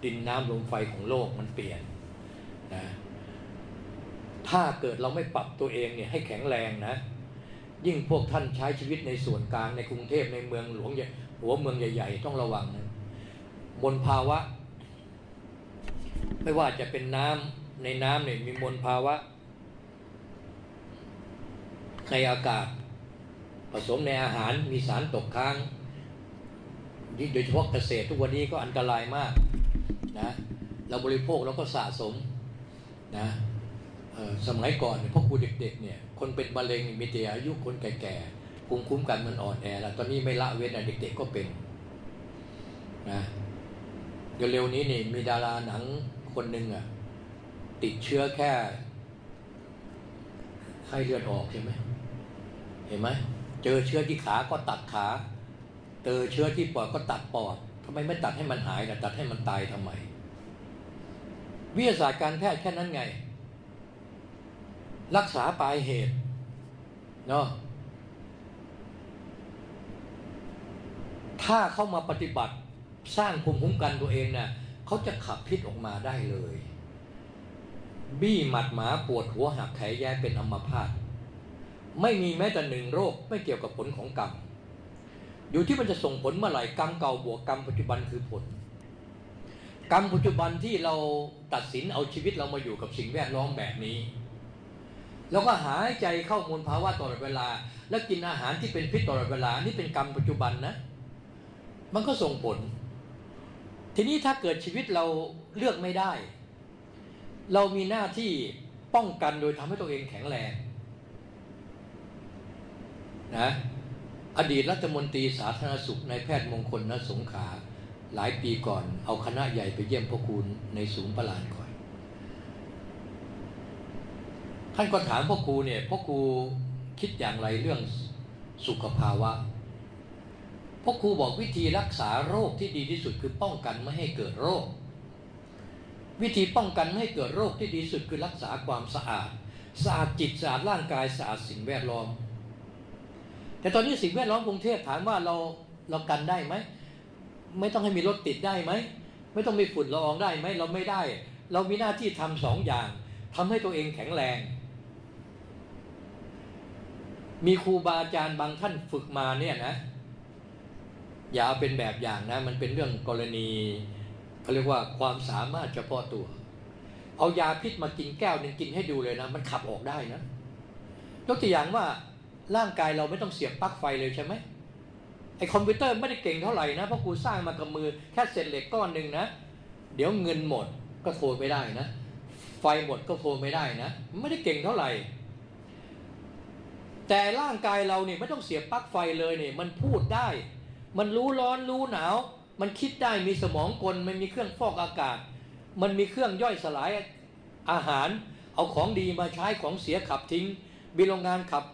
ดินน้ำลมไฟของโลกมันเปลี่ยนนะถ้าเกิดเราไม่ปรับตัวเองเนี่ยให้แข็งแรงนะ ยิ่งพวกท่านใช้ชีวิตในส่วนกลางในกรุงเทพในเมืองหลวงหัวเมืองใหญ่ ๆ ต้องระวังนะมลภาวะ ไม่ว่าจะเป็นน้ำในน้ำเนี่ยมีมลภาวะ ในอากาศ ผสมในอาหารมีสารตกค้างโดยเฉพาะเกษตรทุกวันนี้ก็อันตรายมากนะเราบริโภคเราก็สะสมนะสมัยก่อนพ่อครูเด็กๆเนี่ยคนเป็นมะเร็งมีแต่อายุคนแก่ๆภูมิคุ้มกันมันอ่อนแอแล้วตอนนี้ไม่ละเว้นเด็กๆก็เป็นนะ เร็วๆนี้นี่มีดาราหนังคนหนึ่งอะ ติดเชื้อแค่ไข้เลือดออกใช่ไหมเห็นไหมเจอเชื้อที่ขาก็ตัดขา เจอเชื้อที่ปอดก็ตัดปอดทำไมไม่ตัดให้มันหายนะตัดให้มันตายทำไม วิทยาศาสตร์การแพทย์แค่นั้นไง รักษาปลายเหตุเนาะถ้าเข้ามาปฏิบัติ สร้างภูมิคุ้มกันตัวเองเนี่ยเขาจะขับพิษออกมาได้เลย บี้หมัดหมาปวดหัวหักแขนแย่เป็นอัมพาตไม่มีแม้แต่หนึ่งโรคไม่เกี่ยวกับผลของกรรมอยู่ที่มันจะส่งผลเมื่อไหร่กรรมเก่าบวกกรรมปัจจุบันคือผล กรรมปัจจุบันที่เราตัดสินเอาชีวิตเรามาอยู่กับสิ่งแวดล้อมแบบนี้ แล้วก็หายใจเข้ามวลภาวะตลอดเวลา แล้วกินอาหารที่เป็นพิษตลอดเวลานี่เป็นกรรมปัจจุบันนะ มันก็ส่งผล ทีนี้ถ้าเกิดชีวิตเราเลือกไม่ได้ เรามีหน้าที่ป้องกันโดยทำให้ตัวเองแข็งแรงนะอดีตรัฐมนตรีสาธารณสุขในแพทย์มงคลนสงขา หลายปีก่อน เอาคณะใหญ่ไปเยี่ยมพ่อคุณในศูนย์ประหลานก่อน ท่านก็ถามพ่อครูเนี่ยพ่อครูคิดอย่างไรเรื่องสุขภาวะ พ่อครูบอกวิธีรักษาโรคที่ดีที่สุดคือป้องกันไม่ให้เกิดโรค วิธีป้องกันไม่ให้เกิดโรคที่ดีที่สุดคือรักษาความสะอาดสะอาดจิตสะอาดร่างกายสะอาดสิ่งแวดล้อม แต่ตอนนี้สิ่งแวดล้อมกรุงเทพถามว่าเราเรากันได้ไหมไม่ต้องให้มีรถติดได้ไหมไม่ต้องมีฝุ่นละอองได้ไหมเราไม่ได้ เรามีหน้าที่ทำสองอย่างทำให้ตัวเองแข็งแรง มีครูบาอาจารย์บางท่านฝึกมาเนี่ยนะ อย่าเอาเป็นแบบอย่างนะ มันเป็นเรื่องกรณีเขาเรียกว่าความสามารถเฉพาะตัว เอายาพิษมากินแก้วนึงกินให้ดูเลยนะ มันขับออกได้นะยกตัวอย่างว่าร่างกายเราไม่ต้องเสียบปลั๊กไฟเลยใช่ไหมไอคอมพิวเตอร์ไม่ได้เก่งเท่าไหร่นะเพราะกูสร้างมากับมือแค่เศษเหล็กก้อนหนึ่งนะ เดี๋ยวเงินหมดก็โทรไม่ได้นะ ไฟหมดก็โทรไม่ได้นะ ไม่ได้เก่งเท่าไหร่ แต่ร่างกายเราเนี่ยไม่ต้องเสียบปลั๊กไฟเลยเนี่ยมันพูดได้ มันรู้ร้อนรู้หนาว มันคิดได้มีสมองกลมันมีเครื่องฟอกอากาศ มันมีเครื่องย่อยสลายอาหาร เอาของดีมาใช้ของเสียขับทิ้งมีโรงงานขับ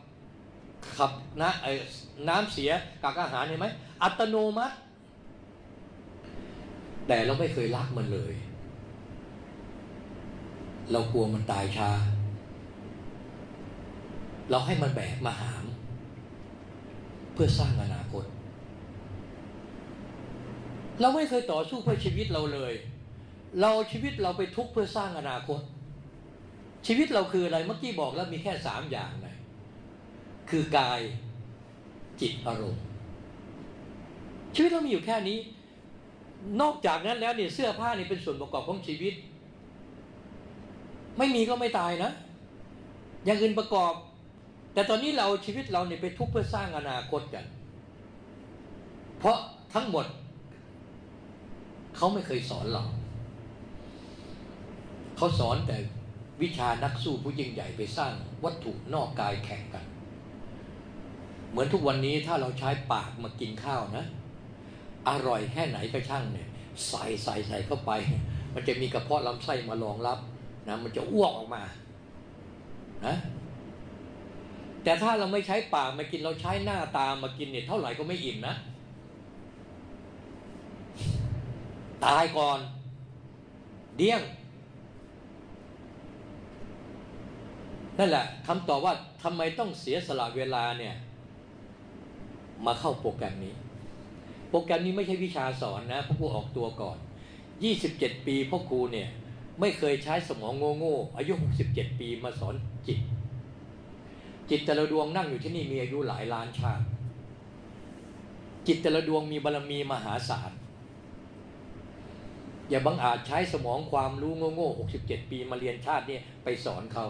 ขับนะน้ำเสียกากอาหารเห็นไหมอัตโนมัติ แต่เราไม่เคยรักมันเลย เรากลัวมันตายชา เราให้มันแบกมาหาม เพื่อสร้างอนาคต เราไม่เคยต่อสู้เพื่อชีวิตเราเลย เราชีวิตเราไปทุกข์เพื่อสร้างอนาคต ชีวิตเราคืออะไรเมื่อกี้บอกแล้วมีแค่สามอย่างนะคือกายจิตอารมณ์ ชีวิตเรามีอยู่แค่นี้ นอกจากนั้นแล้วเนี่ยเสื้อผ้านี่เป็นส่วนประกอบของชีวิต ไม่มีก็ไม่ตายนะอย่างอื่นประกอบ แต่ตอนนี้เราชีวิตเราเนี่ยไปทุกข์เพื่อสร้างอนาคตกัน เพราะทั้งหมด เขาไม่เคยสอนเราเขาสอนแต่วิชานักสู้ผู้ยิ่งใหญ่ไปสร้างวัตถุนอกกายแข่งกัน เหมือนทุกวันนี้ถ้าเราใช้ปากมากินข้าวนะ อร่อยแค่ไหนก็ช่างเนี่ย ใส่ใส่ใส่เข้าไป มันจะมีกระเพาะลำไส้มารองรับนะมันจะอ้วกออกมานะแต่ถ้าเราไม่ใช้ปากมากินเราใช้หน้าตามากินเนี่ยเท่าไหร่ก็ไม่อิ่มนะ ตายก่อน เดี้ยง นั่นแหละคำตอบว่าทำไมต้องเสียสละเวลาเนี่ย มาเข้าโปรแกรมนี้ โปรแกรมนี้ไม่ใช่วิชาสอนนะพ่อครูออกตัวก่อน 27 ปีพ่อครูเนี่ย ไม่เคยใช้สมองโง่ๆอายุ 67 ปีมาสอนจิต จิตแต่ละดวงนั่งอยู่ที่นี่มีอายุหลายล้านชาติจิตแต่ละดวงมีบารรมีมหาศาล อย่าบังอาจใช้สมองความรู้โง่ๆ67 ปีมาเรียนชาติเนี่ยไปสอนเขา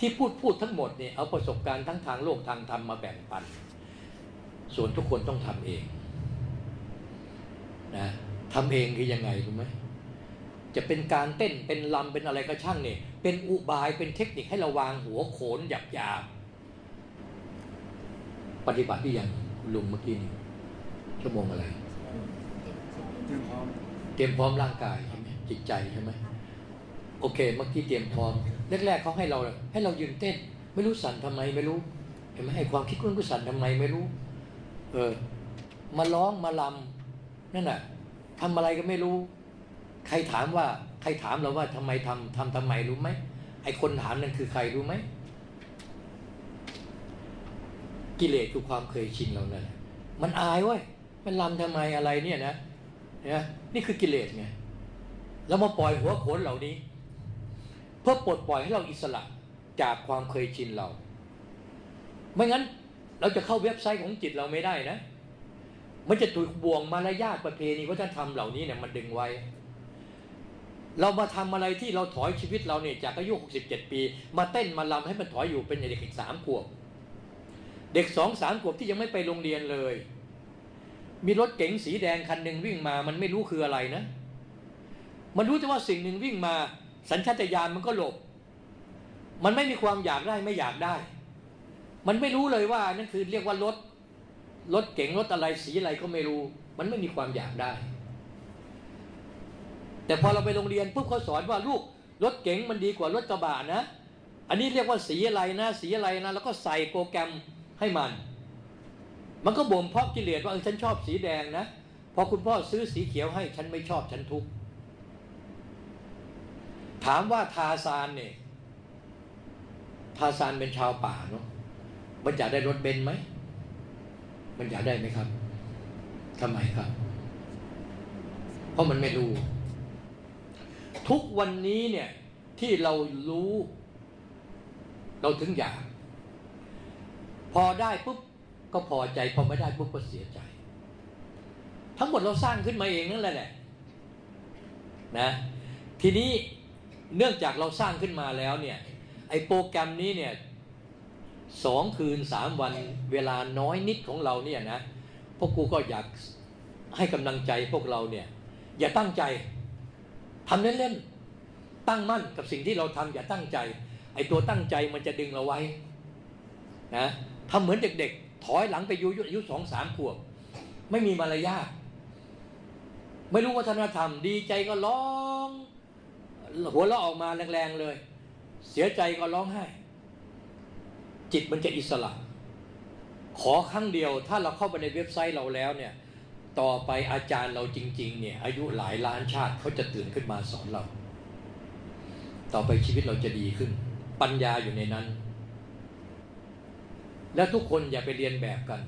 ที่พูดพูดทั้งหมดเนี่ยเอาประสบการณ์ทั้งทางโลกทางธรรมมาแบ่งปัน ส่วนทุกคนต้องทำเองนะทำเองคือยังไงรู้ไหมจะเป็นการเต้นเป็นลำเป็นอะไรก็ช่างเนี่ยเป็นอุบายเป็นเทคนิคให้ราวางหัวโขนหยับหยาบปฏิบัติที่ยังลุงเมื่อกี้นี่ชั่วโมงอะไรเตรียมพร้อม เตรียมพร้อมร่างกายใช่ไหมจิตใจใช่ไหมโอเคเมื่อกี้เตรียมพร้อมแรกๆเขาให้เราให้เรายืนเต้น ไม่รู้สั่นทำไมไม่รู้เห็นไหมให้ความคิดคุณก็สั่นทำไมไม่รู้ เออ มาร้องมาลำนั่นน่ะทำอะไรก็ไม่รู้ ใครถามว่า ใครถามเราว่าทำไมทำทำทำไมรู้ไหมไอคนถามนั่นคือใครรู้ไหมกิเลสคือความเคยชินเราเนั่นแหละมันอายเว้ยมันลำทำไมอะไรเนี่ยนะ นี่ยนี่คือกิเลสไงแล้วมาปล่อยหัวโขนเหล่านี้ เพื่อปลดปล่อยให้เราอิสระจากความเคยชินเรา ไม่งั้นเราจะเข้าเว็บไซต์ของจิตเราไม่ได้นะ มันจะถูกบ่วงมารยาทประเพณีวัฒนธรรมเหล่านี้เนี่ยมันดึงไว้ เรามาทำอะไรที่เราถอยชีวิตเราเนี่ยจากอายุ 67 ปี มาเต้นมาลำให้มันถอยอยู่เป็นเด็กอีกสามขวบ เด็กสองสามขวบที่ยังไม่ไปโรงเรียนเลย มีรถเก๋งสีแดงคันหนึ่งวิ่งมา มันไม่รู้คืออะไรนะ มันรู้แต่ว่าสิ่งหนึ่งวิ่งมา สัญชาตญาณมันก็หลบ มันไม่มีความอยากได้ไม่อยากได้ มันไม่รู้เลยว่านั่นคือเรียกว่ารถรถเก๋งรถอะไรสีอะไรก็ไม่รู้ มันไม่มีความอยากได้ แต่พอเราไปโรงเรียนปุ๊บเขาสอนว่าลูกรถเก๋งมันดีกว่ารถกระบะนะ อันนี้เรียกว่าสีอะไรนะ สีอะไรนะ แล้วก็ใส่โปรแกรมให้มัน มันก็บ่มเพาะกิเลสว่าเออฉันชอบสีแดงนะพอคุณพ่อซื้อสีเขียวให้ฉันไม่ชอบฉันทุกข์ถามว่าทาซานเนี่ยทาซานเป็นชาวป่าเนาะมันอยากได้รถเบนซ์ไหมมันอยากได้ไหมครับทำไมครับ เพราะมันไม่รู้ ทุกวันนี้เนี่ยที่เรารู้ เราถึงอยาก พอได้ปุ๊บ ก็พอใจพอไม่ได้ปุ๊บก็เสียใจ ทั้งหมดเราสร้างขึ้นมาเองนั่นแหละแหละนะทีนี้เนื่องจากเราสร้างขึ้นมาแล้วเนี่ยไอ้โปรแกรมนี้เนี่ยสองคืนสามวันเวลาน้อยนิดของเราเนี่ยนะพวกกูก็อยากให้กำลังใจพวกเราเนี่ยอย่าตั้งใจทำเล่นๆตั้งมั่นกับสิ่งที่เราทำอย่าตั้งใจไอ้ตัวตั้งใจมันจะดึงเราไว้นะทำเหมือนเด็กๆ ถอยหลังไปอายุอายุสองสามขวบ ไม่มีมารยาทไม่รู้วัฒนธรรม ดีใจก็ร้อง หัวเราะออกมาแรงๆเลย เสียใจก็ร้องไห้ จิตมันจะอิสระ ขอครั้งเดียว ถ้าเราเข้าไปในเว็บไซต์เราแล้วเนี่ย ต่อไปอาจารย์เราจริง ๆ เนี่ย อายุหลายล้านชาติเขาจะตื่นขึ้นมาสอนเรา ต่อไปชีวิตเราจะดีขึ้น ปัญญาอยู่ในนั้น และทุกคนอย่าไปเรียนแบบกัน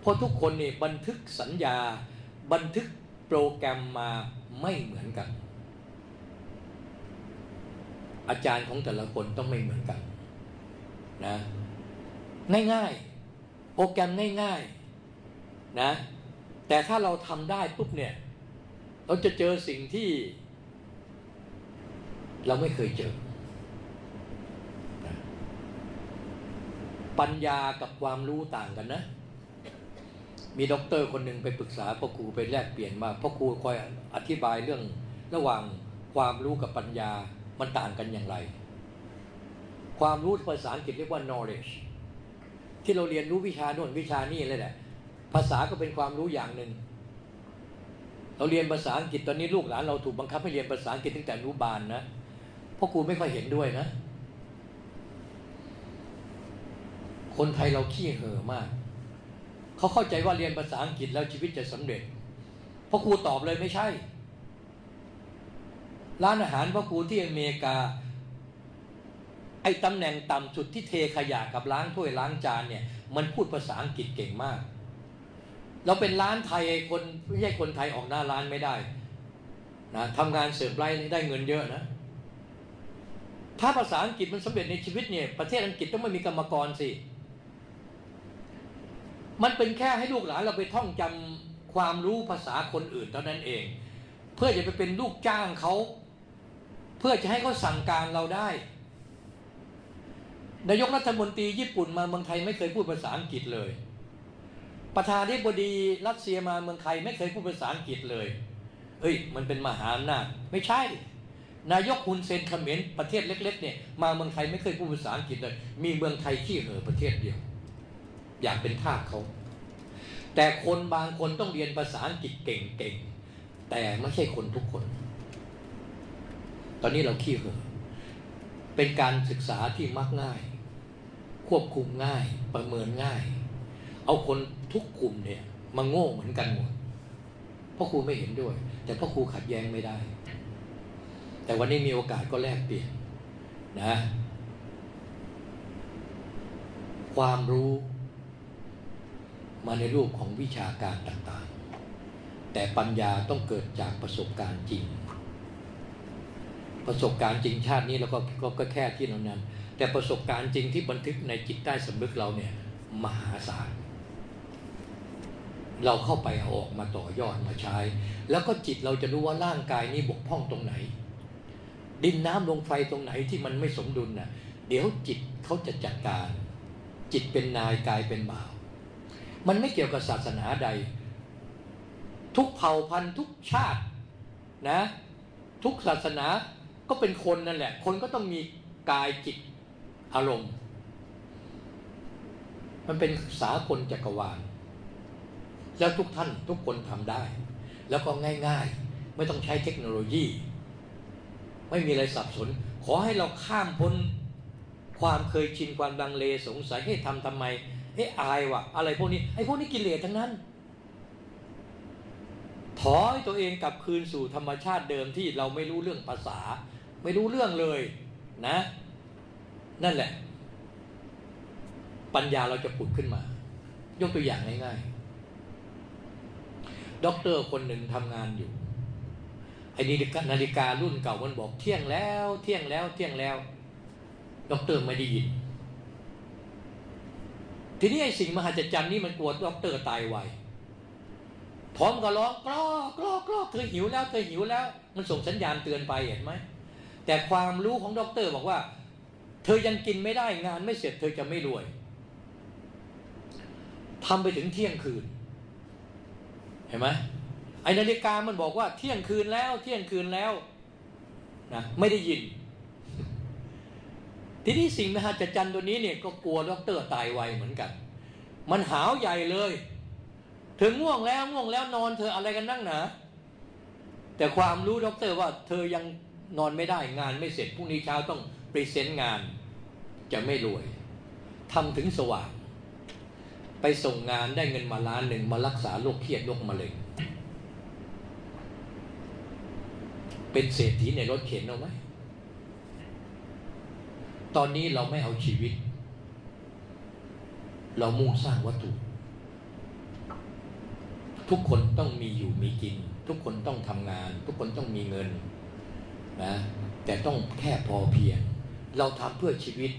เพราะทุกคนนี่บันทึกสัญญา บันทึกโปรแกรมมาไม่เหมือนกัน อาจารย์ของแต่ละคนต้องไม่เหมือนกันนะง่ายๆ โปรแกรมง่ายๆนะแต่ถ้าเราทำได้ปุ๊บเนี่ย เราจะเจอสิ่งที่ เราไม่เคยเจอ ปัญญากับความรู้ต่างกันนะ มีด็อกเตอร์คนหนึ่งไปปรึกษาพ่อครูไปแลกเปลี่ยนมาพ่อครูคอยอธิบายเรื่องระหว่างความรู้กับปัญญามันต่างกันอย่างไร ความรู้ภาษาอังกฤษเรียกว่า knowledge ที่เราเรียนรู้วิชาโน่นวิชานี่เลยแหละ ภาษาก็เป็นความรู้อย่างหนึ่ง เราเรียนภาษาอังกฤษตอนนี้ลูกหลานเราถูกบังคับให้เรียนภาษาอังกฤษตั้งแต่อนุบาลนะพ่อครูไม่ค่อยเห็นด้วยนะ คนไทยเราขี้เห่อมาก เขาเข้าใจว่าเรียนภาษาอังกฤษแล้วชีวิตจะสำเร็จพ่อครูตอบเลยไม่ใช่ ร้านอาหารพ่อครูที่อเมริกา ไอ้ตำแหน่งต่ำสุดที่เทขยะกับล้างถ้วยล้างจานเนี่ย มันพูดภาษาอังกฤษเก่งมาก เราเป็นร้านไทยคนไม่ใช่คนไทยออกหน้าร้านไม่ได้นะทำงานเสริมไร้ได้เงินเยอะนะ ถ้าภาษาอังกฤษมันสำเร็จในชีวิตเนี่ยประเทศอังกฤษต้องไม่มีกรรมกรสิ มันเป็นแค่ให้ลูกหลานเราไปท่องจำความรู้ภาษาคนอื่นเท่านั้นเอง เพื่อจะไปเป็นลูกจ้างเขา เพื่อจะให้เขาสั่งการเราได้นายกรัฐมนตรีญี่ปุ่นมาเมืองไทยไม่เคยพูดภาษาอังกฤษเลย ประธานาธิบดีรัสเซียมาเมืองไทยไม่เคยพูดภาษาอังกฤษเลยเฮ้ย มันเป็นมหาอำนาจไม่ใช่ นายกฮุนเซนเขมรประเทศเล็ก ๆ เนี่ยมาเมืองไทยไม่เคยพูดภาษาอังกฤษเลย มีเมืองไทยขี้เห่อประเทศเดียว อยากเป็นทาสเขา แต่คนบางคนต้องเรียนภาษาอังกฤษเก่งๆ แต่ไม่ใช่คนทุกคน ตอนนี้เราขี้เห่อเป็นการศึกษาที่มักง่าย ควบคุมง่ายประเมินง่าย เอาคนทุกกลุ่มเนี่ยมาโง่เหมือนกันหมดพ่อครูไม่เห็นด้วย แต่พ่อครูขัดแย้งไม่ได้ แต่วันนี้มีโอกาสก็แลกเปลี่ยนนะ ความรู้ มาในรูปของวิชาการต่างๆ แต่ปัญญาต้องเกิดจากประสบการณ์จริง ประสบการณ์จริงชาตินี้เราก็ก็ก็แค่ที่เรานั้น แต่ประสบการณ์จริงที่บันทึกในจิตใต้สำนึกเราเนี่ยมหาศาลเราเข้าไปเอาออกมาต่อยอดมาใช้ แล้วก็จิตเราจะรู้ว่าร่างกายนี้บกพร่องตรงไหน ดินน้ำลมไฟตรงไหนที่มันไม่สมดุลน่ะ เดี๋ยวจิตเขาจะจัดการ จิตเป็นนายกายเป็นบ่าว มันไม่เกี่ยวกับศาสนาใด ทุกเผ่าพันธุ์ทุกชาตินะ ทุกศาสนาก็เป็นคนนั่นแหละ คนก็ต้องมีกายจิตอารมณ์ มันเป็นสากลจักรวาล แล้วทุกท่านทุกคนทำได้ แล้วก็ง่ายๆ ไม่ต้องใช้เทคโนโลยี ไม่มีอะไรสับสน ขอให้เราข้ามพ้นความเคยชินความดังเลสงสัยให้ทำทำไม เอ้อายว่ะ อะไรพวกนี้ไอ้พวกนี้กิเลสทั้งนั้น ถอยตัวเองกลับคืนสู่ธรรมชาติเดิมที่เราไม่รู้เรื่องภาษา ไม่รู้เรื่องเลย นะ นั่นแหละ ปัญญาเราจะผุดขึ้นมา ยกตัวอย่างง่ายๆด็อกเตอร์คนหนึ่งทำงานอยู่ไอ้นาฬิกานาฬิการุ่นเก่ามันบอกเที่ยงแล้ว เที่ยงแล้ว เที่ยงแล้วด็อกเตอร์ไม่ได้ยิน ทีนี้ไอ้สิ่งมหัศจรรย์นี่มันกลัวด็อกเตอร์ตายไวท้องก็ร้องกรอกกรอกกรอกเธอหิวแล้วเธอหิวแล้ว มันส่งสัญญาณเตือนไปเห็นไหมแต่ความรู้ของด็อกเตอร์บอกว่า เธอยังกินไม่ได้งานไม่เสร็จ เธอจะไม่รวยทำไปถึงเที่ยงคืน เห็นไหมไอ้นาฬิกามันบอกว่าเที่ยงคืนแล้วเที่ยงคืนแล้วนะไม่ได้ยิน ทีนี้สิ่งมหัศจรรย์ตัวนี้เนี่ยก็กลัวด็อกเตอร์ตายไวเหมือนกัน มันหาวใหญ่เลยเธอง่วงแล้วง่วงแล้วนอนเถอะอะไรกันนักหนาแต่ความรู้ด็อกเตอร์ว่าเธอยังนอนไม่ได้งานไม่เสร็จพรุ่งนี้เช้าต้อง present งาน จะไม่รวยทำถึงสว่าง ไปส่งงานได้เงินมาล้านหนึ่งมารักษาโรคเครียดโรคมะเร็ง เป็นเศรษฐีในรถเข็นเอาไหม ตอนนี้เราไม่เอาชีวิต เรามุ่งสร้างวัตถุ ทุกคนต้องมีอยู่มีกิน ทุกคนต้องทำงาน ทุกคนต้องมีเงินนะแต่ต้องแค่พอเพียง เราทำเพื่อชีวิต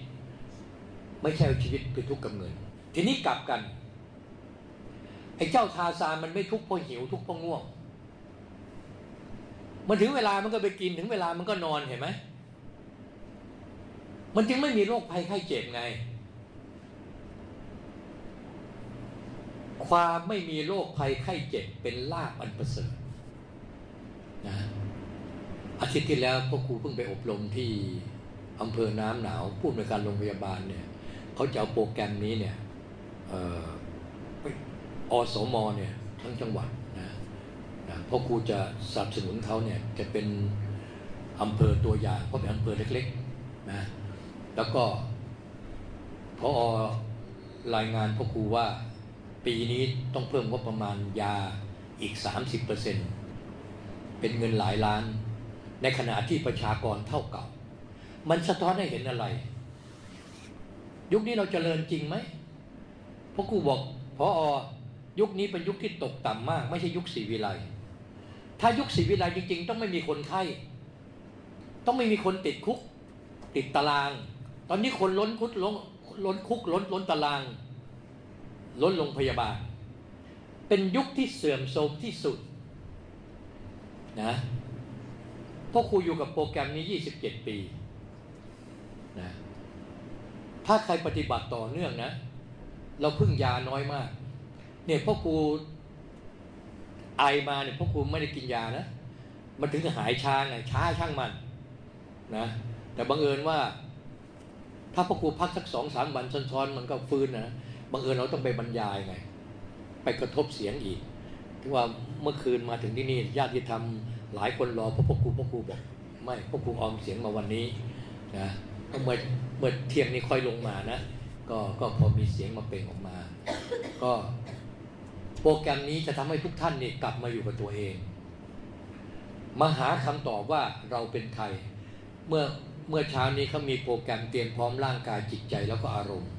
ไม่ใช่ชีวิตเพื่อทุกข์กับเงิน ทีนี้กลับกันไอ้เจ้าทาซานมันไม่ทุกข์เพราะหิวทุกข์เพราะง่วง มันถึงเวลามันก็ไปกินถึงเวลามันก็นอนเห็นไหม มันจึงไม่มีโรคภัยไข้เจ็บไง ความไม่มีโรคภัยไข้เจ็บเป็นลาบอันประเสริฐนะอาทิตย์ที่แล้วพ่อครูเพิ่งไปอบรมที่อำเภอน้ำหนาวผู้ในการโรงพยาบาลเนี่ยเขาจะเอาโปรแกรมนี้เนี่ยอสมเนี่ยทั้งจังหวัดนะนะพ่อครูจะสนับสนุนเขาเนี่ยจะเป็นอำเภอตัวอย่างเพราะเป็นอำเภอเล็กๆนะ แล้วก็พออรายงานพ่อครูว่าปีนี้ต้องเพิ่มงบประมาณยาอีก 30%เป็นเงินหลายล้าน ในขณะที่ประชากรเท่าเก่า มันสะท้อนให้เห็นอะไร ยุคนี้เราเจริญจริงไหมพราะกูบอกพออยุคนี้เป็นยุคที่ตกต่ำมาก ไม่ใช่ยุคสีวิไลถ้ายุคสีวิไลจริง ๆ ต้องไม่มีคนไข้ ต้องไม่มีคนติดคุก ติดตาราง ตอนนี้คนล้นคุกล้นล้นคุกล้นล้นตาราง ล้นโรงพยาบาล เป็นยุคที่เสื่อมโทรมที่สุดนะพ่อครูอยู่กับโปรแกรมนี้ 27 ปีนะถ้าใครปฏิบัติต่อเนื่องนะ เราพึ่งยาน้อยมาก เนี่ยพ่อครูไอมาเนี่ยพ่อครูไม่ได้กินยานะ มันถึงหายช้าไงช้าช่างมันนะ แต่บังเอิญว่า ถ้าพ่อครูพักสักสองสามวันซ้อนๆ มันก็ฟื้นนะบังเอิญเราต้องไปบรรยายไง ไปกระทบเสียงอีกที่ว่าเมื่อคืนมาถึงที่นี่ญาติธรรมหลายคนรอพระพครูพระครูบอก ไม่พระครูออมเสียงมาวันนี้นะเมื่อเมื่อเที่ยงนี้ค่อยลงมานะก็ก็พอมีเสียงมาเปล่งออกมา ก็โปรแกรมนี้จะทำให้ทุกท่านนี่กลับมาอยู่กับตัวเองมาหาคำตอบว่าเราเป็นใคร เมื่อ เมื่อเช้านี้เขามีโปรแกรมเตรียมพร้อมร่างกายจิตใจแล้วก็อารมณ์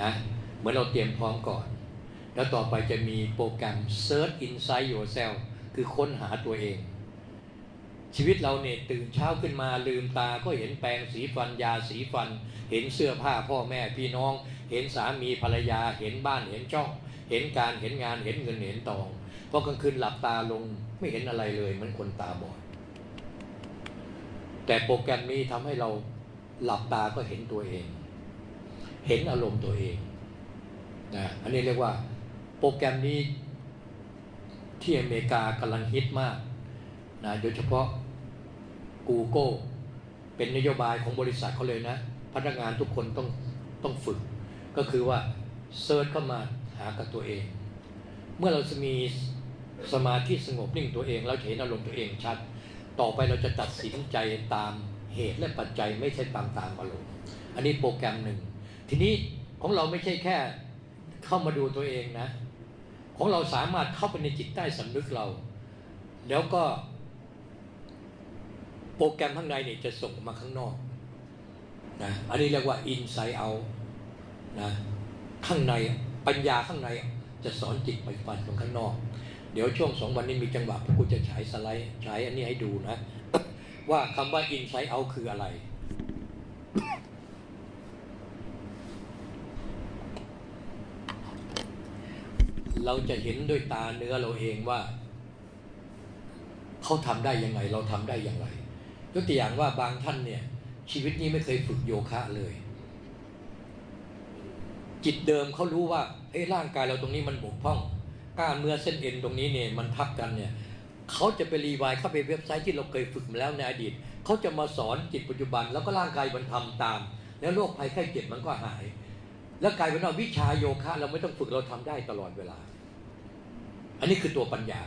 นะเหมือนเราเตรียมพร้อมก่อน แล้วต่อไปจะมีโปรแกรม Search Inside Yourself คือค้นหาตัวเอง ชีวิตเราเนี่ยตื่นเช้าขึ้นมาลืมตาก็เห็นแปรงสีฟันยาสีฟัน เห็นเสื้อผ้าพ่อแม่พี่น้อง เห็นสามีภรรยาเห็นบ้านเห็นช่อง เห็นการเห็นงานเห็นเงินเห็นทองพอกลางคืนหลับตาลงไม่เห็นอะไรเลยเหมือนคนตาบอด แต่โปรแกรมนี้ทำให้เราหลับตาก็เห็นตัวเอง เห็นอารมณ์ตัวเองนะอันนี้เรียกว่าโปรแกรมนี้ที่อเมริกากำลังฮิตมากนะโดยเฉพาะ Google เป็นนโยบายของบริษัทเขาเลยนะ พนักงานทุกคนต้องต้องฝึก ก็คือว่าเซิร์ชเข้ามาหากับตัวเอง เมื่อเราจะมีสมาธิสงบนิ่งตัวเอง เราจะเห็นอารมณ์ตัวเองชัด ต่อไปเราจะตัดสินใจตามเหตุและปัจจัยไม่ใช่ตามตามอารมณ์อันนี้โปรแกรมหนึ่ง ทีนี้ของเราไม่ใช่แค่เข้ามาดูตัวเองนะ ของเราสามารถเข้าไปในจิตใต้สำนึกเรา แล้วก็ โปรแกรมข้างในเนี่ยจะส่งมาข้างนอกนะอันนี้เรียกว่า inside out นะข้างในปัญญาข้างในจะสอนจิตไปฟันตรงข้างนอก เดี๋ยวช่วงสองวันนี้มีจังหวะพวกกูจะฉายสไลด์ฉายอันนี้ให้ดูนะ ว่าคำว่า inside out คืออะไร เราจะเห็นด้วยตาเนื้อเราเองว่า เขาทำได้ยังไง เราทำได้อย่างไรยกตัวอย่างว่าบางท่านเนี่ย ชีวิตนี้ไม่เคยฝึกโยคะเลย จิตเดิมเขารู้ว่าเอ้ร่างกายเราตรงนี้มันบกพร่อง กล้ามเนื้อเส้นเอ็นตรงนี้เนี่ยมันทับกันเนี่ยเขาจะไปรีวล์เข้าไปเว็บไซต์ที่เราเคยฝึกมาแล้วในอดีตเขาจะมาสอนจิตปัจจุบัน แล้วก็ร่างกายมันทำตาม แล้วโรคภัยไข้เจ็บมันก็หาย แล้วกลายเป็นว่าวิชาโยคะ เราไม่ต้องฝึกเราทำได้ตลอดเวลา อันนี้คือตัวปัญญา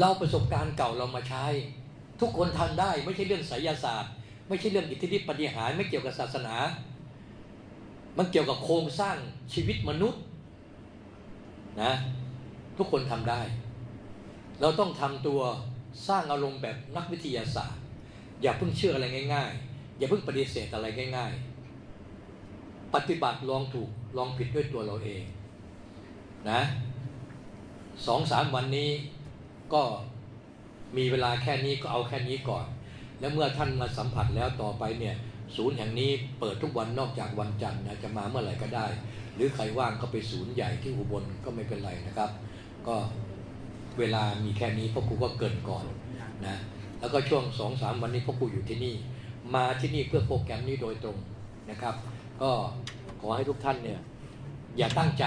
เราประสบการณ์เก่าเรามาใช้ ทุกคนทำได้ไม่ใช่เรื่องไสยศาสตร์ ไม่ใช่เรื่องอิทธิฤทธิปฏิหารไม่เกี่ยวกับศาสนา มันเกี่ยวกับโครงสร้างชีวิตมนุษย์ นะทุกคนทำได้ เราต้องทำตัวสร้างอารมณ์แบบนักวิทยาศาสตร์ อย่าเพิ่งเชื่ออะไรง่าย ๆ อย่าเพิ่งปฏิเสธอะไรง่าย ๆ ปฏิบัติลองถูกลองผิดด้วยตัวเราเองนะสองสามวันนี้ก็มีเวลาแค่นี้ก็เอาแค่นี้ก่อน แล้วเมื่อท่านมาสัมผัสแล้วต่อไปเนี่ย ศูนย์แห่งนี้เปิดทุกวันนอกจากวันจันทร์นะจะมาเมื่อไหร่ก็ได้ รือใครว่างก็ไปศูนย์ใหญ่ที่อุบลก็ไม่เป็นไรนะครับ ก็เวลามีแค่นี้พ่อครูก็เกินก่อนนะแล้วก็ช่วงสองสามวันนี้พ่อครูอยู่ที่นี่ มาที่นี่เพื่อโปรแกรมนี้โดยตรงนะครับ ก็ขอให้ทุกท่านเนี่ยอย่าตั้งใจ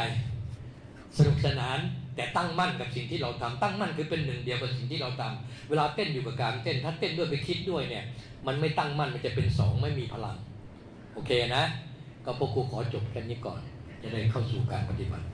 สนุกสนานแต่ตั้งมั่นกับสิ่งที่เราทำตั้งมั่นคือเป็นหนึ่งเดียวกับสิ่งที่เราทำเวลาเต้นอยู่กับการเต้นถ้าเต้นด้วยไปคิดด้วยเนี่ย มันไม่ตั้งมั่นมันจะเป็นสองไม่มีพลัง โอเคนะ ก็พวกครูขอจบแค่นี้ก่อน จะได้เข้าสู่การปฏิบัติ